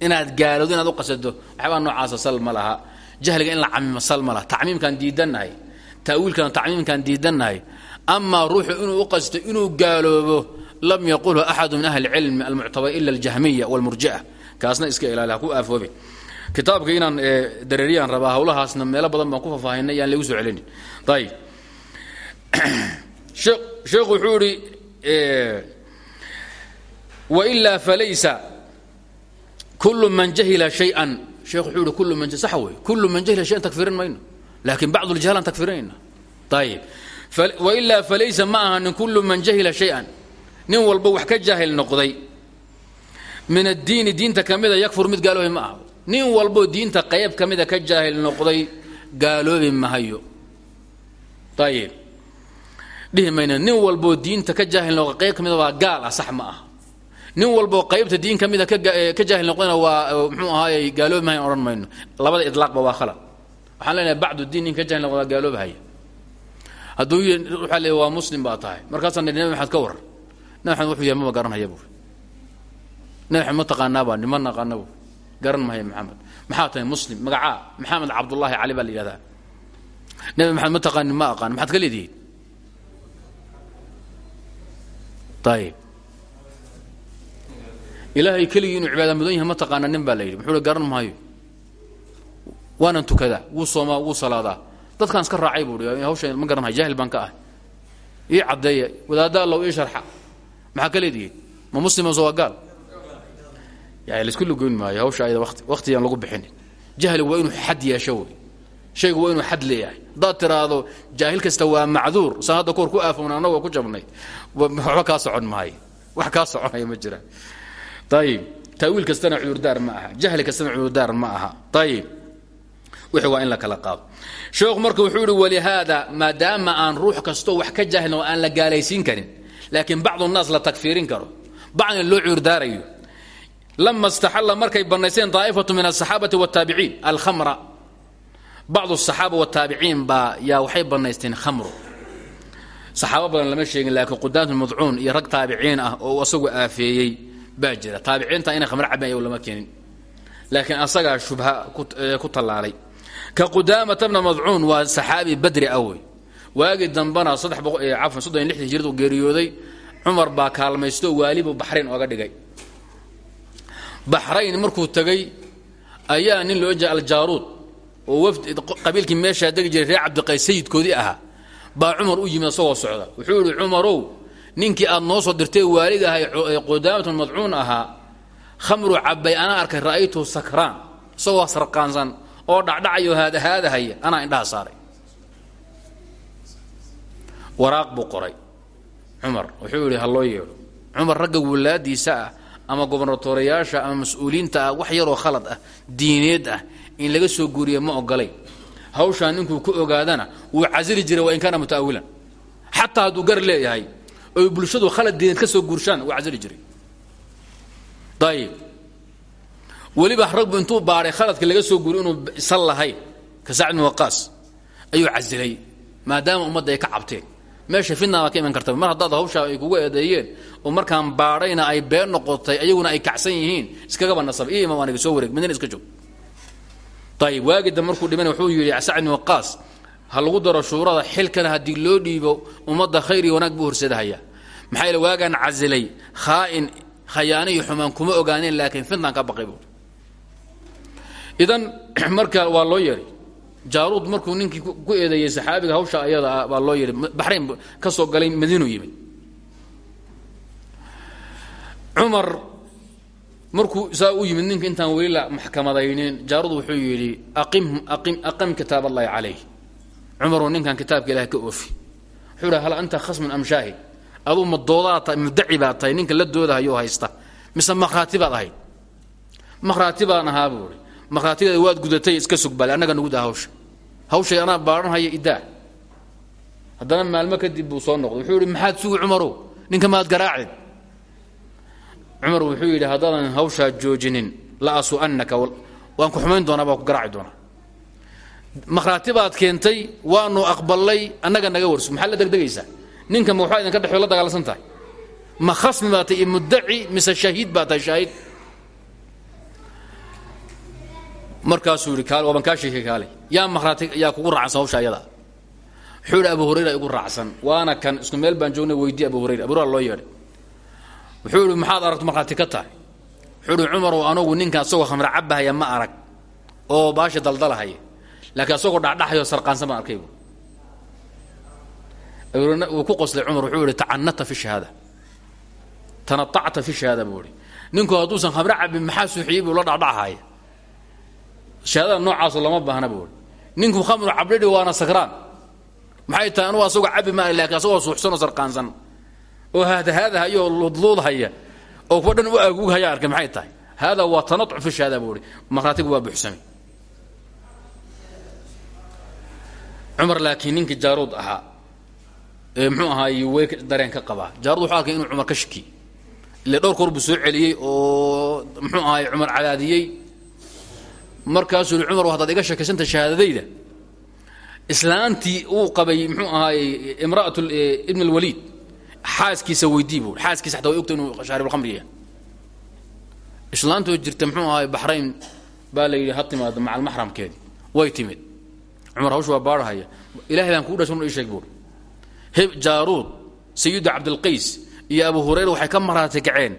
inaad gaaloodo inaad u qasado waxyaabaa noocaasa sal ma laha jahliga in la camimsal ma laha tacmiimkaan diidannahay ta'wiilkan tacmiimkaan diidannahay amaa ruuxu inuu u qasto inuu gaaloobo lam yaqulhu axadu min ahli cilmi almuctabar ila aljahmiya walmurjia kaasna iska ilaali ha ku aafoobe. Kitaabka inaan dareeriyaan rabaa hawlahaasna meelo badan baan ku faahfaahinay yaan lagu soo celinin. Ayib *clears throat* sheekhu wuxuu idhi wailaa falaysa kulu man jahila shay-an sheekhu wuxuu ihi kullu man sax wey kullu man jahila shayan takfirin mayno laakiin bacdu ljahlaan takfirinayna ayib wailaa falaysa ma ahanin kullu man jahila shay-an. Nin walba wax ka jaahil noqday min addiini diinta ka mida yakfur mid gaaloobi ma aha nin walboo diinta qayb ka mida ka jaahil noqday gaaloobi mahayo ayib dhihi mayna nin walboo diinta ka jaahil noqday qayb ka mida waa gaal ah sax ma aha nin walboo qaybta diin ka mida ka jaahil noqdayna waa mxuu ahaayey gaaloobi mahayan odhan mayno. Labada idlaaqba waa khalad. Waxaan leenahay bacdu diin nin ka jaahil noqdaa gaaloobahaya hadduu y waxaa leey waa muslim baa tahay. Markaasaan nihi nabi maxamed ka waran nabi wuxuu yahay maba garanhaya nabi maxamed ma taqaanaabaa nima naqaana buuri garan mahaya maxamed. Maxaa tahay muslim? Magacaa. Maxamed cabdullaahi cali baa la nabi maxamed ma taqaanin ma aqaan maxaad ka leedihiin. Ayib ilaahay keligii inuu cibaada mudan yahay ma taqaana nin baa la yidhi. Garan maayo. Waanan tukadaa wuu soomaa wuu salaadaa. Dadkaan iska raacay buui hawsha ma garanhay jaahil baan ka ah. Ii caddeeya wadaadda allow ii sharxa. Maxaa ka ma muslima soo waa gaal? Yani la isku lugoyn maayo hawsha ayada wati wakhtiyaan lagu bixinin. Jahligu waa inuu xad yeesho wey. Waa inuu xad leeyahay. Haddaad tiraahdo jaahil kasta waa macduur saan hadda ku aafown ku jabnay waxba kaa socon maayo. Wax kaa soconaya ma jiraan ayib taawiil kastana cudurdaar ma aha jahli kastana cudurdaar ma aha ayib wixii waa in la kala qaado sheekhu marka wuxuu ihi walihaada maadaama aan ruux kastoo wax ka jaahilin oo aan la gaalaysiin karin laakiin bacdu naas la tagfiirin karo bacdina loo cudurdaarayo lama istaxalla markay bannaysteen daa'ifatu min asaxaabati wataabiciin alkhamra bacdu asaxaaba wataabiciin baa yaa waxay bannaysteen khamru saxaabo badan lama sheegin laakiin qudaamtu baa jira. Taabiciinta inay khamro cabeen ayagu lama keenin. Laakiin asagaa shubha ku tallaalay. Ka qudaamata bna madcuun waa saxaabi badri awey waagii dambana cafan soddon iyo lixdii jirad uu geeriyooday cumar baa kaalmaysto waalibu baxrayn ooga dhigay. Baxrayn markuu tegey ayaa nin loo jeeda aljaaruud oo wafd qabiilkii meeshaa degi jiray reer cabdiqays sayidkoodii ahaa baa cumar u yimid asagoo socda. Wuxuu yihi cumarow ninkii aad noo soo dirtay waaliga ahaa ee qudaamatu madcuun ahaa khamru cabay anaa arkay ra'aytuhu sakraan isagoo sarqaansan oo dhacdhacayo haadahaadahaya anaa indhaha saaray. Waraaq buu qoray. Wuxuu yidhi ha loo yeedho. Ragga wulaadiisa ah ama gobernatooriyaasha ama mas'uuliyiinta ah wax yaroo khalad ah diineed ah in laga soo guuriya ma ogolay. Hawshaan ninkuu ku ogaadana wuu casili jiray waa in kaana muta'awilan xataa hadduu gar leeyahay oy bulshadu khalad diineed ka soo guurshaan wuu casili jiray. Ayib weliba ragbu intuu baadhay khaladka laga soo guuriy inuu isan lahayn ka sacd bin waqaas ayuu casilay maadaama ummadda ay ka cabteen. Meesha fitna ka iman karta mar haddaad hawshaa ay kugu eedeeyeen oo markaan baadhayna ay been noqotay ayaguna ay kacsan yihiin iskagaba nasab iyo imaam aniga soo wareeg midina iska joog ayib waagida markuu dhimana wuxuu yidhi sacd bin waqaas ha daro shuurada xilkana haddii loo dhiibo ummadda khayr iyo wanaag buu maxaa yeele waagaan casilay khaa'in khayaano iyo xumaan kuma ogaaneen laakiin fitnaan ka baqay buuri idan *clears throat* marka waa loo yeedhay jaaruud markuu ninkii ku eedeeyey saxaabiga hawsha ayada ah loo yeedhay baxrayn ka soo galay madiinu yimid. Cumar markuu saa u yimid ninka intaan weli la maxkamadaynin jaaruud wuxuu yidhi aqim aqim aqam kitaab allahi calayh cumaruu ninkan kitaabka ilaah ka oofi. Wuxuu hal anta khasmun am shaahid aduu ma doodaa tahay muddaci baad tahay ninka la doodahayo haysta. Mise makhraati baad ahayd. Makhraati baan ahaa buu ihi makhraatigeeda waad gudatay iska sugbaale annaga nugu daa hawsha. Hawshay anaa baadhanhaya idaa haddana maalmo kadib buu soo noqday. Wuxuu yidhi maxaad sugi cumarow ninka maad garaacid cumar wuxuu yidhi haddaadan hawshaa joojinin la asu'annaka waan ku xumayn doonaa baa ku garaaci doonaa. Makhraati baad keentay waanu aqballay annaga naga warso maxaad la degdegaysaa ninka ma waxbaa idinka dhexo la dagaalsan tahay? Ma khasmi baa tahay iyo muddaci mise shahiid baa tahay shahiid. Markaasuu yidhi kaale waaban kaa sheekay kaale yaa makhraati yaa kugu raacsan hawsha ayada wuxuu yidhi abu hurayra igu raacsan. Waana kan isku meel baan joognay weydii abu hurayra. Abu hurayra loo yeedhay wuxuu yidhi maxaad aragto markhaati ka tahay? Wuxuu yidhi cumarow anugu ninkan asagoo khamra cabahaya ma arag oo baasha daldalahaya laakiin asagoo dhacdhaxayoo sarqaansan baan arkay wuu ku qoslay cumar wuxuu yidhi tacanata fi shahaada. Tanatacta fi shahaada buu ihi ninku hadduusan khamre cabin maxaa suuxiyey buu la dhacdhacahaya shahaadada lama baahna buu ninku khamru cabdhidhi waana sakraan maxay tahay anugu asagoo cabi maa laakiin asagoo suuxsanoo sarqaansan. Oo haadahaadahaya oo luudluudhaya oo kuwa dhan u aguughaya arkay maxay tahay? Hada waa tanaطc fi shahaada buu ihi markhaatigu waa buuxsamay. Laakiin ninkii jaaruud ahaa mxuu ahaay way dareen ka qabaa. Jaarud wuxuu arkay inuu cumar ka shiki ile dhowr koor buu soo celiyey oo mxuu ahaay cumar cadaadiyey. Markaasuu yihi cumar haddaad iga shakisanta shahaadadayda islaantii uu qabay mxuu ahaay imra'at ibn اlwaliid xaaskiisa weydii bu xaaskiisa xataa way ogta inuu shaaribulkhamriya islaantoo jirta mxuu ahaay baxrayn baa la yidhi ha timaado maca almaxramkeedii way timid. Cumar hawsh waa baarhaya ilahay baan kuu dhashay un ii sheeg jaaruud sayida cabdilqays iyo abu hurayra waxay ka maraati kaceen.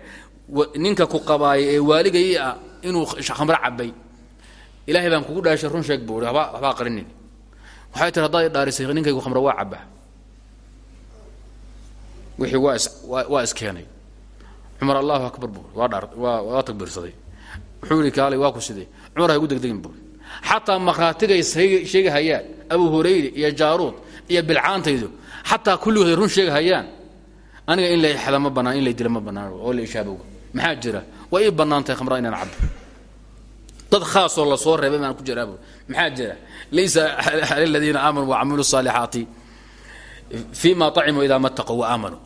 Ninka ku qabaaya ee waaligay ah inuu khamro cabay ilaahay baan kugu dhaashay run sheeg buuri waba waxbaa qarinin. Waxay tiri haddaad dhaarisay ninkaygu waa cabaa wixii waa is waa iskeenay. Allahu akbar buuri waa dhaa waa waa takbiirsaday. Wuxuu yihi waa ku sidee. Cumar ha igu degdegin buuri xataa markhaatigay sheegi hayaan abu hurayre iyo jaaruud iyo bilcaantaydu xataa kulligood ay run sheeghayaan aniga in la xada ma banaan in la dila ma banaan oo la ishaaboga maxaa jira waa ii bannaantay khamraa inaan cabo dad khaasoo la soo reebay baan ku jiraab maxaa jira laysa ala aladiina aamanuu wacamilu saalixaati fi ma acimuu idaa mataquu waaaamanuu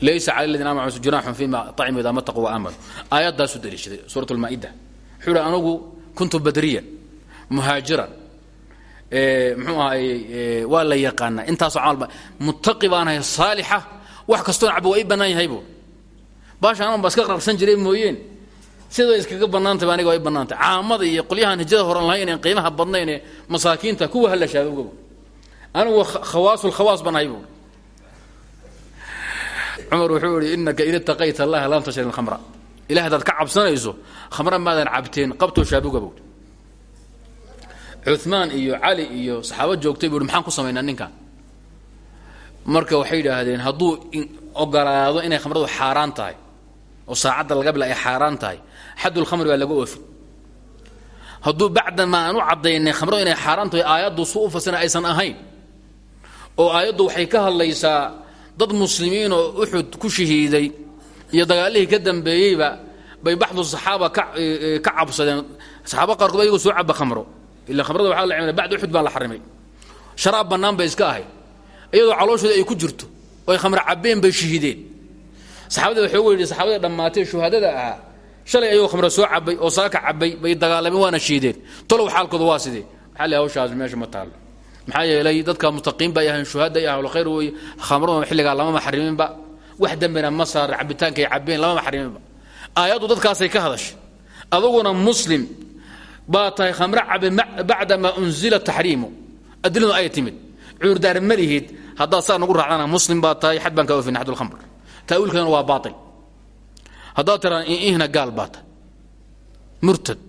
laysa ala ladiina amanu junaaxun fi ma acimuu idaa mataquu waaamanuu aayaddaasuu daliishaday suurat lmaa'ida wuxuu hi anugu kuntu badriyan muhaajiran mxuu ahaay waa la yaqaanaa. Intaasoo camalba muttaqi baanahay saalixa. Wax kastoon cabo waa ii bannaan yahay bu baasha anan ba iska qarqarsan jiray mooyeen. Sida iskaga bannaantayba aniga waa ii bannaantay. Caamada iyo qolyahan hijada horan lahayn een qiimaha badnayn ee masaakiinta kuwa hala shaabowgabo anigu khawaasulkhawaas baan ahay bu cumar wuxuu yihi inaka id itaqayta allaha lam tashri lkhamra ilahi hadaad ka cabsanayso khamra maadan cabteen qabtoo shaabowgabow cumaan iyo cali iyo saxaabo joogtay buu maxaan ku samaynaa ninkan marka waxay yidhaahdeen hadduu ogolaado inay khamradu xaaraan tahay oo saacadda laga bila ay xaaraan tahay xadulkhamri baa laga oofin. Hadduu bacdama aan u caddaynay khamradu inay xaaraan tahay aayaddu su u fasina aysan ahayn. Oo aayaddu waxay ka hadlaysaa dad muslimiin oo uxud ku shahiiday iyo dagaalihii ka dambeeyeyba bay baxdu saxaaba ka cabsadeen. Saxaaba qaarkood ayagoo soo caba khamro ila khamrada waa la bacd uxud baa la xarimay. Sharaab bannaan bay iska ahayd. Iyadoo calooshooda ay ku jirto oo ay khamro cabbeen bay shahiideen saxaabadii waxay ugu yidhi saxaabadii dhammaatay shuhadada ahaa shalay ayagoo khamro soo cabay oo saaka cabay bay dagaalameen waana shiideen tolow xaalkooda waa sidee? Waxaa le hawshaas meesha ma maxaa yeelay dadka mutaqiin bay ahayn shuhada ay ahlul khayr weeye. Khamrada xilligaa lamama xariminba. Wax dembina ma saar cabitaankay cabbeen lamama xariminba. Aayaddu dadkaasay ka hadashay. Adaguna muslim baa tahay khamro cabe bacdamaa unzila taxriimu adiladu ay timid. Cuurdaar ma lihid haddaad saa nagu raacdana muslim baa tahay xad baan kaa oofina xadulkhamr ta'wiilkeeduna waa baail haddaad tiraan ihna gaal baa tahay murtad.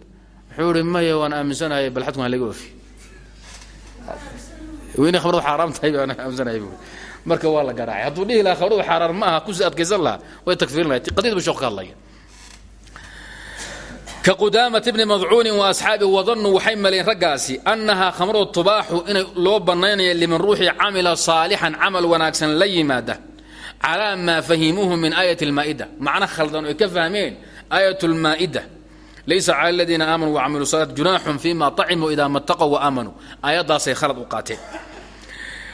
Wuxuu ihi maya waan aaminsanahay bal xadku ha laga oofi. Inay khamradu xaaraam tahay baan aaminsanahay marka waa la garaacay. Hadduu dhihi lahaa khamradu xaaraan ma aha ku sii adkaysan lahaa. Way takfiirin lahay qadiyad bu sheekhu ka hadlaya ka qudaamata bni madcuunin wa asxaabi wadannuu waxay maleen raggaasi annahaa khamradu tubaaxu inay loo bannaynaya liman ruuxii camila saalixan camal wanaagsan la yimaada. Calaa maa fahimuuhu min aayat almaa'ida. Macno khaldan oy ka fahmeen aayat lmaa'ida laysa cala aladiina aamanuu wacamiluu salat junaaxun fima tacimuu idaa mataqow wa aamanuu aayaddaasay khalad u qaateen.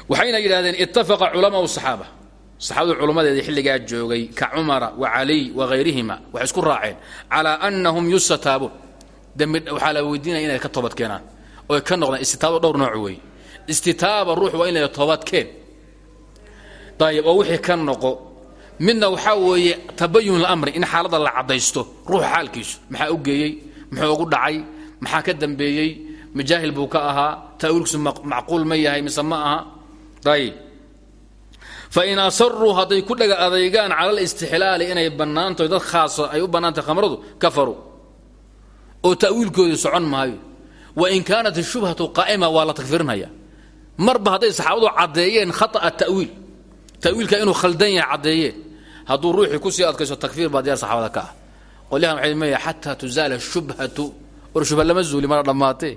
Waxayna yidhahdeen ittafaqa culamau saxaaba saxaabadu culummadeedii xilligaa joogay ka cumara wa caliy wahayrihima waxay isku raaceen calaa annahum yustataabuun dembi waxaa la weydiinaya inay ka toobad keenaan oy ka noqdaan istitaaba dhowr nooc weeye. Istitaaba ruux waa in la toobadkeen dayib oo wixii ka noqo midna waxaa weeye tabayun lamri in xaaladda la caddaysto ruuxa xaalkiisu. Maxaa u geeyey? Muxuu ugu dhacay? Maxaa ka dambeeyey? Majaahil buu ka ahaa? Ta'wiilkiisu macquul ma yahay mise ma aha? Ayib fain asaruu hadday ku dhaga adaygaan cala listixlaali inay bannaantaho dad khaasa ay u bannaantahay khamradu kafaruu oo ta'wiilkoodii socon maayo. Wain kaanat ishubhatu qaa'ima waa la takfirinaya marba hadday saxaabadu caddeeyeen khata'a ta'wiil ta'wiilka inuu khaldan yahay caddeeyeen. Hadduu ruuxii ku sii adkayso takfiir baa diyaar saxaabada ka ah. Qolyahan waxay leeyahay xataa tuzaala shubhatu war shubha lama zuuli mana dhammaatee.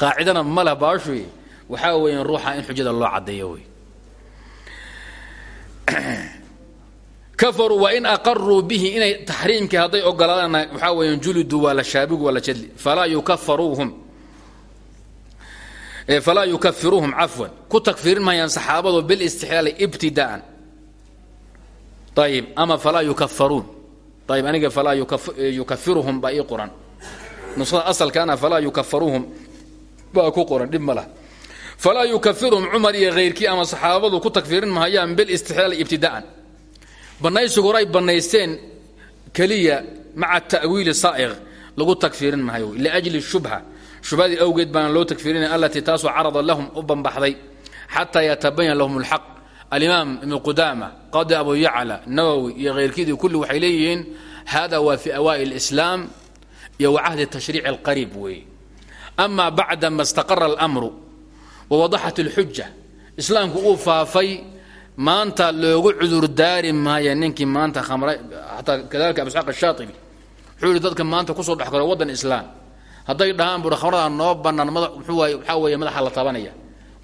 Qaacidana ma leh baashuy ruuxa in xujada loo caddeeyo wey *clears throat* kafaruu waa in aqaruu bihi inay taxriimkii hadday ogolaadaanna waxaa weeyaan julidu waa la shaabigu waa la jadli. Falaa yukafaruuhum falaa yukafiruuhum cafwan. Ku takfirin mahayaan saxaabadu bilistixlaali ibtidaa'an ayib ama falaa yukafaruun ayib aniga falaa yukafiruhum baa ii qoran nusada asalkaana falaa yukafaruuhum baa ku qoran falaa yukafiruhum cumar iyo hayrkii ama saxaabadu ku takfirin mahayaan bilistixlaali ibtidaa'an bannaysigu horay bannaysteen keliya maca ta'wiili saa'iq lagu takfiirin mahayo liajli shubha shubhadii awgeed baana loo takfiirinaya allatii taasoo carada lahum u banbaxday xataa yatabayan lahum alxaq alimaam ibnu qudaama qadi abu yacla nawowi iyo hayrkiidii kulli waxay leeyihiin hada waa fi awaa'il islaam iyo wa cahdi tashriici alqariib weeye ama bacda ma istaqara alamru wawadaxat alxuja islaamku uu faafay maanta loogu cudurdaari maayo ninkii maanta khamra xataa kadalika abu isxaaq ashaatibi. Wuxuu yihi dadka maanta ku soo dhex galo waddan islaam. Hadday dhahaan buuri khamrada noo bannaan mada muxuu waaye waxaa weeye madaxa la tabanaya.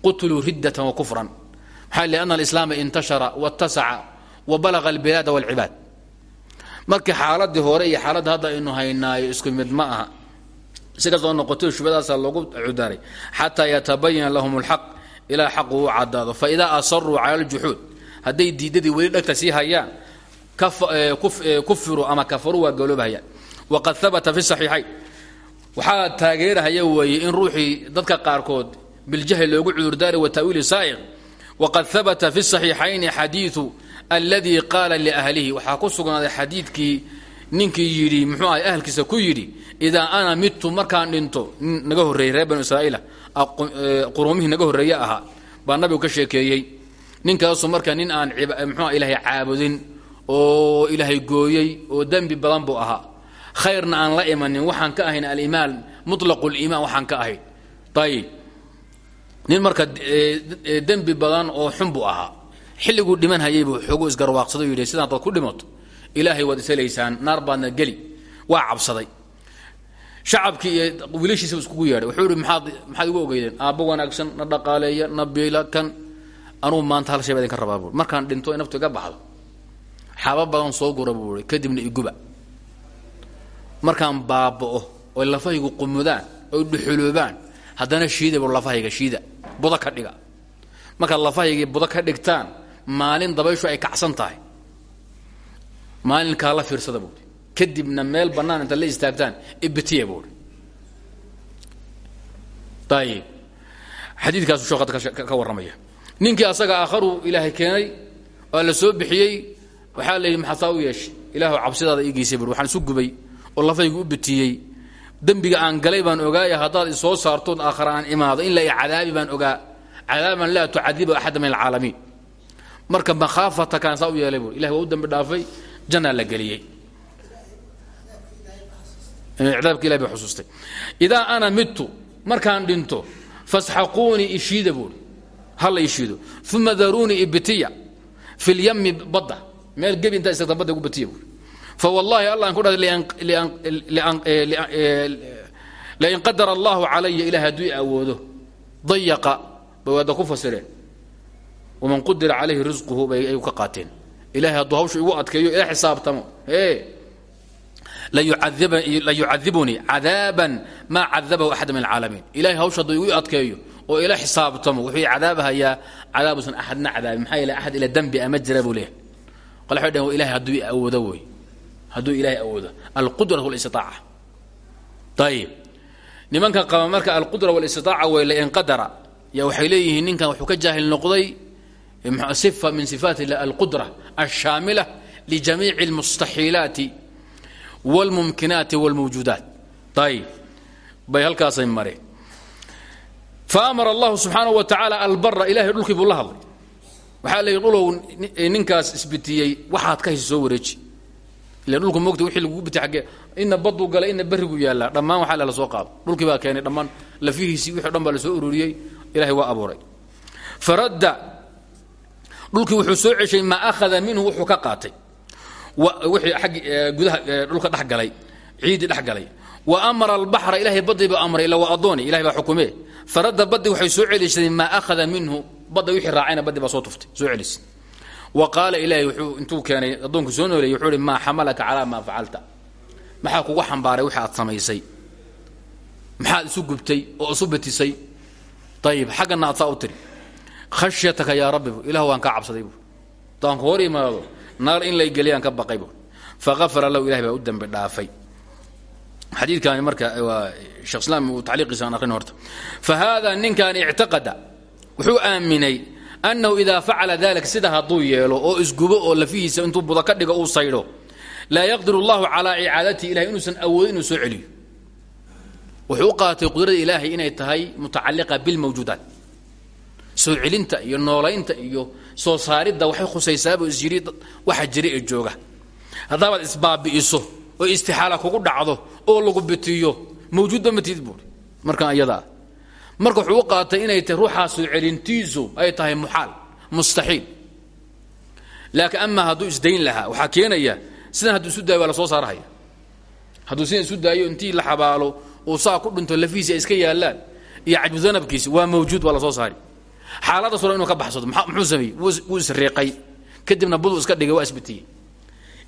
Qutuluu riddatan wa kufran. Maxaa lianna alislaama intashara wattasaca wa balaga albilaada walcibaad. Markii xaaladii hore iyo xaaladda hadda aynu haynaayo isku mid ma aha si kastoo noqotay shubadaasaa loogu cudaaray xataa yatabayana lahum alxaq ilaa xaqu u cadaado faidaa asaruu cala aljuxuud hadday diidadii weli dhegta sii hayaan kufiruu ama kafaruu waa galoobahayaan waqad habata fi saxiixayn. Waxaa taageerahaya weeye in ruuxii dadka qaarkood biljahli loogu cudurdaari wa ta'wiili saa'iq. Waqad habata fi saxiixayni xadiidu alladii qaala liahlihi waxaa ku sugnaaday xadiidkii ninkii yidhi muxuu ahay ahalkiisa ku yidhi idaa ana midtu markaan dhinto nin naga horreeyey reer banu israa'iila quruumihii naga horreeye ahaa baa nabigu ka sheekeeyey ninkaasu marka nin aan muxuua ilaahay caabudin oo ilaahay gooyey oo dembi badan buu ahaa. Khayrna aan la imanin waxaan ka ahayn alimaan mutlaqu liimaan waxaan ka ahayn. Ayib nin marka dembi badan oo xun buu ahaa. Xilliguu dhiman hayay buu xoogu isgarwaaqsado yidhi sidaan dad ku dhimato ilaahay waad iselaysaan naar baadna geli. Waa cabsaday. Shacabkii iyo wiilashiisaba iskugu yeedhay. Wuxuu ihi maxaad maxaad igu ogeydeen? Aabbo wanaagsan na dhaqaaleeya na biila kan. Anugu maanta hal shay baa idinka rabaa buui markaan dhinto ay iga baxdo. Xaaba badan soo gura buu ihi kadibna iguba markaan baaba'o oy lafahaygu qumudaan oy dhuxuloobaan haddana shiida bu lafahayga shiida. Budo ka dhiga. Markaad lafahaygii budo ka dhigtaan maalin dabayshu ay kacsan tahay maalinkaa la fiirsada buui kadibna meel bannaan intaad la istaagtaan ibtiya buui ayib xadiidkaasu sheekada ka warramaya. Ninkii asaga aakharuu ilaahay keenay waa la soo bixiyey waxaa la yidhi maxaa saa u yeeshay? Ilaahu cabsidaada ii geysay waxaan isu gubay oo lafaygu u bitiyey. Dembiga aan galay baan ogaaya haddaad isoo saartood aakhara imaado in la i baan ogaa. Cadaaban laa tucadiba axada min alcaalamiin. Marka makhaafata kaan saa u u dambi dhaafay jannaa la geliyey. Cadaabka ilahi bay xusuustay. Idaa ana midtu markaan dhinto fasxaquunii ishiida buuri halla ishiido. Uma daruunii ibtiya fi badda. Meel gebi intaa istagta badda gu batiya buuri fawallaahi allah ku dhahay lain qadara allahu calaya ilahi hadduu i awoodo dayaqa bay waada ku fasireen. Waman qudira calayhi bay ay ka ilahay hadduu igu adkeeyo ila xisaabtamo. E layucadibunii cadaaban maa cadabahu axad min alcaalamiin. Ilahay hawsha hadduu igu adkeeyo oo ila xisaabtamo wuxuu cadaabahayaa cadaabusan axadna cadaabin maxaa yeele axad ila dembi ama jira buu leeyahay. Qole waxay dhaheen ilahay hadduu awoodo wey hadduu ilaahay awoodo? Alqudra wاlistitaaca ayib nimanka qaba marka alqudra wاlistitaaca wey lain qadara. Ya waxay leeyihiin ninkan wuxuu ka jaahil noqday sifa min sifaat alqudra alshaamila lijamiici اlmustaxiilaati wاlmumkinaati wاlmawjuudaat ayib bay halkaasay mareen faamara allahu subxaanaه wa tacaala albara ilahay dhulkii buu la hadlay waxaa la yidhi dhulow ninkaas isbitiyey waxaad ka haysa soo wareeji ila dhulku mogta wixii lagugu bitay aggee ina baduu galay ina berrigu yaallaa dhammaan waxaa la soo qaado dhulkii baa keenay dhammaan lafihiisii wixi o dhan baa la soo ururiyey ilahay waa abuuray faradda dhulkii wuxuu soo ceshay maa akhada minhu wuxuu ka qaatay. Aggi gudaha dhulka dhex galay ciiddii dhex galay. Wa amara albaxra ilahay badii buu amray ila waa addooni ilahay baa xukumee. Faradda baddi waxay soo celisay maa akhada minhu badda wixii raacayna baddi baa soo tuftay soo celisay wa qaala ilaahay wuxuu intuu keenay addoonku soo nooleeyey wuxuu ihi maa xamalaka calaa maa maxaa kugu xambaaray wixii aad samaysay? Maxaad isu gubtay oo isu batisay ayib xaggana aad saa khashyataka yaa rabbi bu ilah waan kaa bu daanku hor imaado in lay geliyaan ka baqay bu faafara lahu ilahay baa u dembi dhaafay. Xadiidkaani marka waa shekh islaam uu tacliiqiisa aan aqrin horta. Fa haada ninkan ictaqada wuxuu aaminay annahu idaa facala dalika sida hadduu yeelo oo isgubo oo lafihiisa intuu buda ka dhigo uu saydho laa yaqdiru allahu calaa icaadatihi ilahay inuusan awoodin inuu soo celiyo. Wuxuu u qaatay qudrada inay tahay mutacalliqa bilmawjuudaat soo celinta iyo noolaynta iyo soo saaridda waxay khusaysaaba isyidhi waxa jira ee jooga. Haddaabaad isbaabi'iso oo istixaala kugu dhacdo oo lagu bitiyo mawjuudba matid buuri. Markaan iyadaa. Marka wuxuu qaatay inay tahay ruuxaa soo celintiisu ay tahay muxaal mustaxiil. Laakiin amaa hadduu isdayn lahaa waxaa keenaya sidan hadduu isu daayo soo saarahaya. Hadduu sidan isu daayo intii la xabaalo uu saa ku dhinto lafihiisi iska yaallaan iyo cajbudanabkiisi waa mawjuud waa soo saari xaaladaas o inuu ka baxsado muxuu sameeyey? Wuu isreeqay kadibna budu iska dhigay waa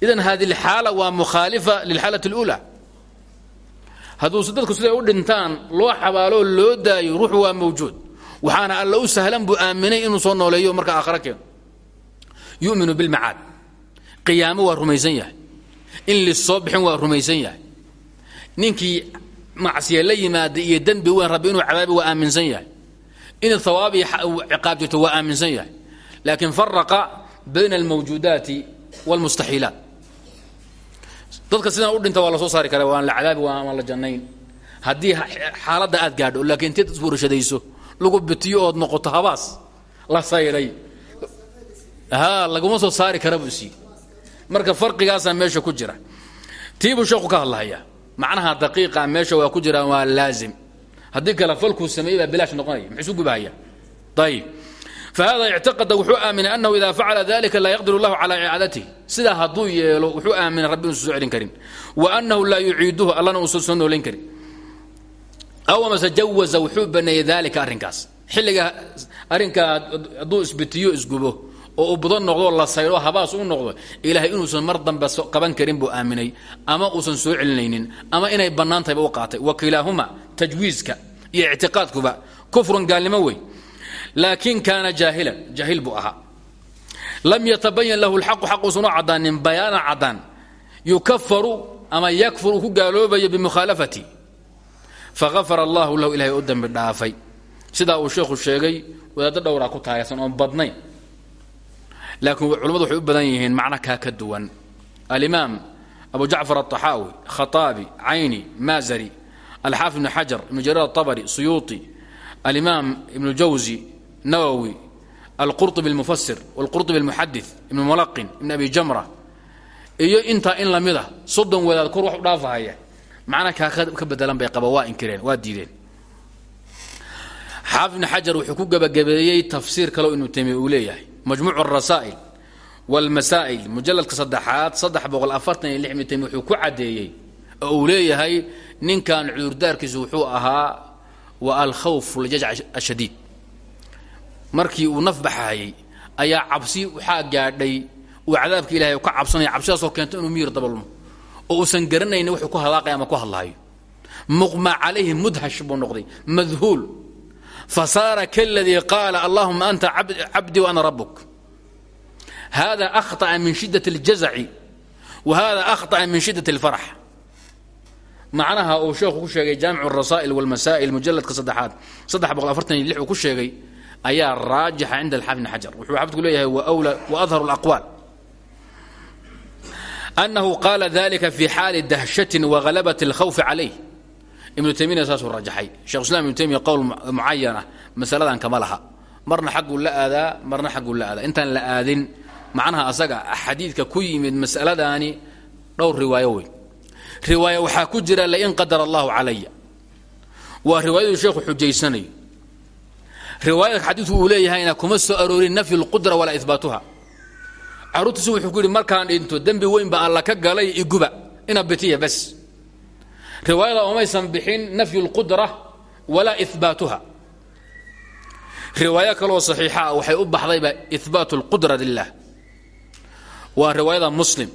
idan haadi lxaala waa mukhaalifa lilxaalati اluulaa hadduuse dadku siday u dhintaan loo xabaaloo loo daayo ruuxu waa mawjuud. Waxaana alla u sahlan buu aaminay inuu soo nooleeyo marka aakhara keeno yuminu bilmacaad qiyaamo waa rumaysan yahay. In lisoo bixin waa rumaysan yahay. Ninkii macsiya la yimaada iyo dembi weyn rabbi inuu cadaabi waa aaminsan yahay in hawaab iyo ciqaab jirto waa aaminsan yahay laakiin faraqa bayna almawjuudaati wاlmustaxiilaat dadka sidaan u dhinta waa la soo saari kara waan la cadaabi waan la jannayn haddii xaaladda aad gaadho laakiin intayd isburashadayso lagu bitiyo ood noqoto habaas la sayray ha laguma soo saari kara buu sii marka farqigaasaa meesha ku jira tii buu sheeku ka hadlahayaa macnaha daqiiqa meesha waa ku jiraan waa laazim haddii kale falkuu sameeyey baa bilaash noqonaya. Muxuu gubahaya ayib fahada ictaqada wuxuu aaminay annahu ida facala dalika laa yaqdir اllahu calaa icaadatihi sidaa hadduu yeelo wuxuu aaminay rabbi celin karin. Wa annahu laa yuciiduhu allana uusan soo karin. Aw amase jawaza wuxuu baneeyey dalika arrinkaas. Xilliga arrinkaa hadduu isbitiyo isgubo oo uu budo noqdo la sayro habaas u noqdo ilaahay inuusan mar dambe qaban karin buu aaminay. Ama uusan soo celinaynin. Ama inay bannaan u qaatay. Wa tajwiizka iyo ictiqaadkuba kufrun gaalnimo wey laakin kaana jaahilan jaahil buu ahaa. Lam yatabayan lahu lxaqu xaquusuna cadaanin bayaanan cadaan yukafaru ama yakfur uu ku gaaloobayo bimukhaalafati faafara allahu lahu ilahay u dambi dhaafay. Sidaa uu sheekhu sheegay wadaaddo dhowraa ku taagaysan oon badnayn. Laakiin culimmadu waxay u badan yihiin macno kaa ka duwan. Alimaam abu jacfar aلطaxaawi khaaabi cayni maazari alxaafid ibn xajar ibn jariir aلطabri suyuuطi alimaam ibn jawzi nawowi alqurطbi اlmufasir wاlqurطbi اlmuxadid ibn mulaqin ibn abi jamra iyo intaa in lamida soddon wadaad kor wax u dhaafahaya macna kaa ka bedelan bay qaba waa inkireen waa diideen xaafid ibn xajar wuxuu ku gebagabeeyey tafsiir kaleo ibnu taymiya uu leeyahay majmuuc الrasaa'il wاlmasaa'il mujaladka saddexaad saddex boqol afartan iyo lix ibnu taymiya wuxuu ku caddeeyey oo uu leeyahay ninkan cudurdaarkiisu wuxuu ahaa wa alkhawf ljajc ashadiid markii uu naf baxayay ayaa cabsi waxaa gaadhay uu cadaabka ilahay ka cabsanaya cabsidaasoo keento inuu miyir dabalmo oo uusan garanaynin wuxuu ku hadaaqay ama ku hadlaayo muqma calayhi mudhash buu noqday madhuul fasaara kaladii qaala allahuma anta cabdii wa ana rabuk hada akhطأa min shidaة اljazaci wa hada akhطأa min shidaة اlfarx macnaha uu sheekhu ku sheegay jaamicu rasaa'il walmasaa'il mujaladka saddexaad. Saddex boqol afartan iyo lix uu ku sheegay ayaa raajixa cinda alxaafid xajar. Wuxuu xaafidku leeyahay wa adharu alaqwaal. Anahu qaala dalika fi xaali dahshatin wahalabat alkhawfi calayh. Ibnu taymiya saasuu rajaxay. Shekhu islam ibnu taymiya qowl mucayana masaladan kama laha. Marna xagguu la aadaa marna xagguu la aadaa. Intaan la aadin macnaha asaga xadiidka ku yimid masaladaani dhowr riwaayo weyn riwaaya waxaa ku jira lain qadar allahu calaya. Waa riwaayaduu sheekhu xujaysanayo riwaayadka xadiidku uu leeyahayna kuma soo aroorin nafyu lqudra walaa ibaatuha caruurtiisu wuxuu ku yidhi markaan dhinto dembi weyn baa alla ka galay iguba ina bitiya bas riwaayada umaysan bixin nafyu lqudra walaa ibaatuha riwaayo kaloo saxiixa ah waxay u baxdayba ibaatu lqudra lilah waa riwaayada muslim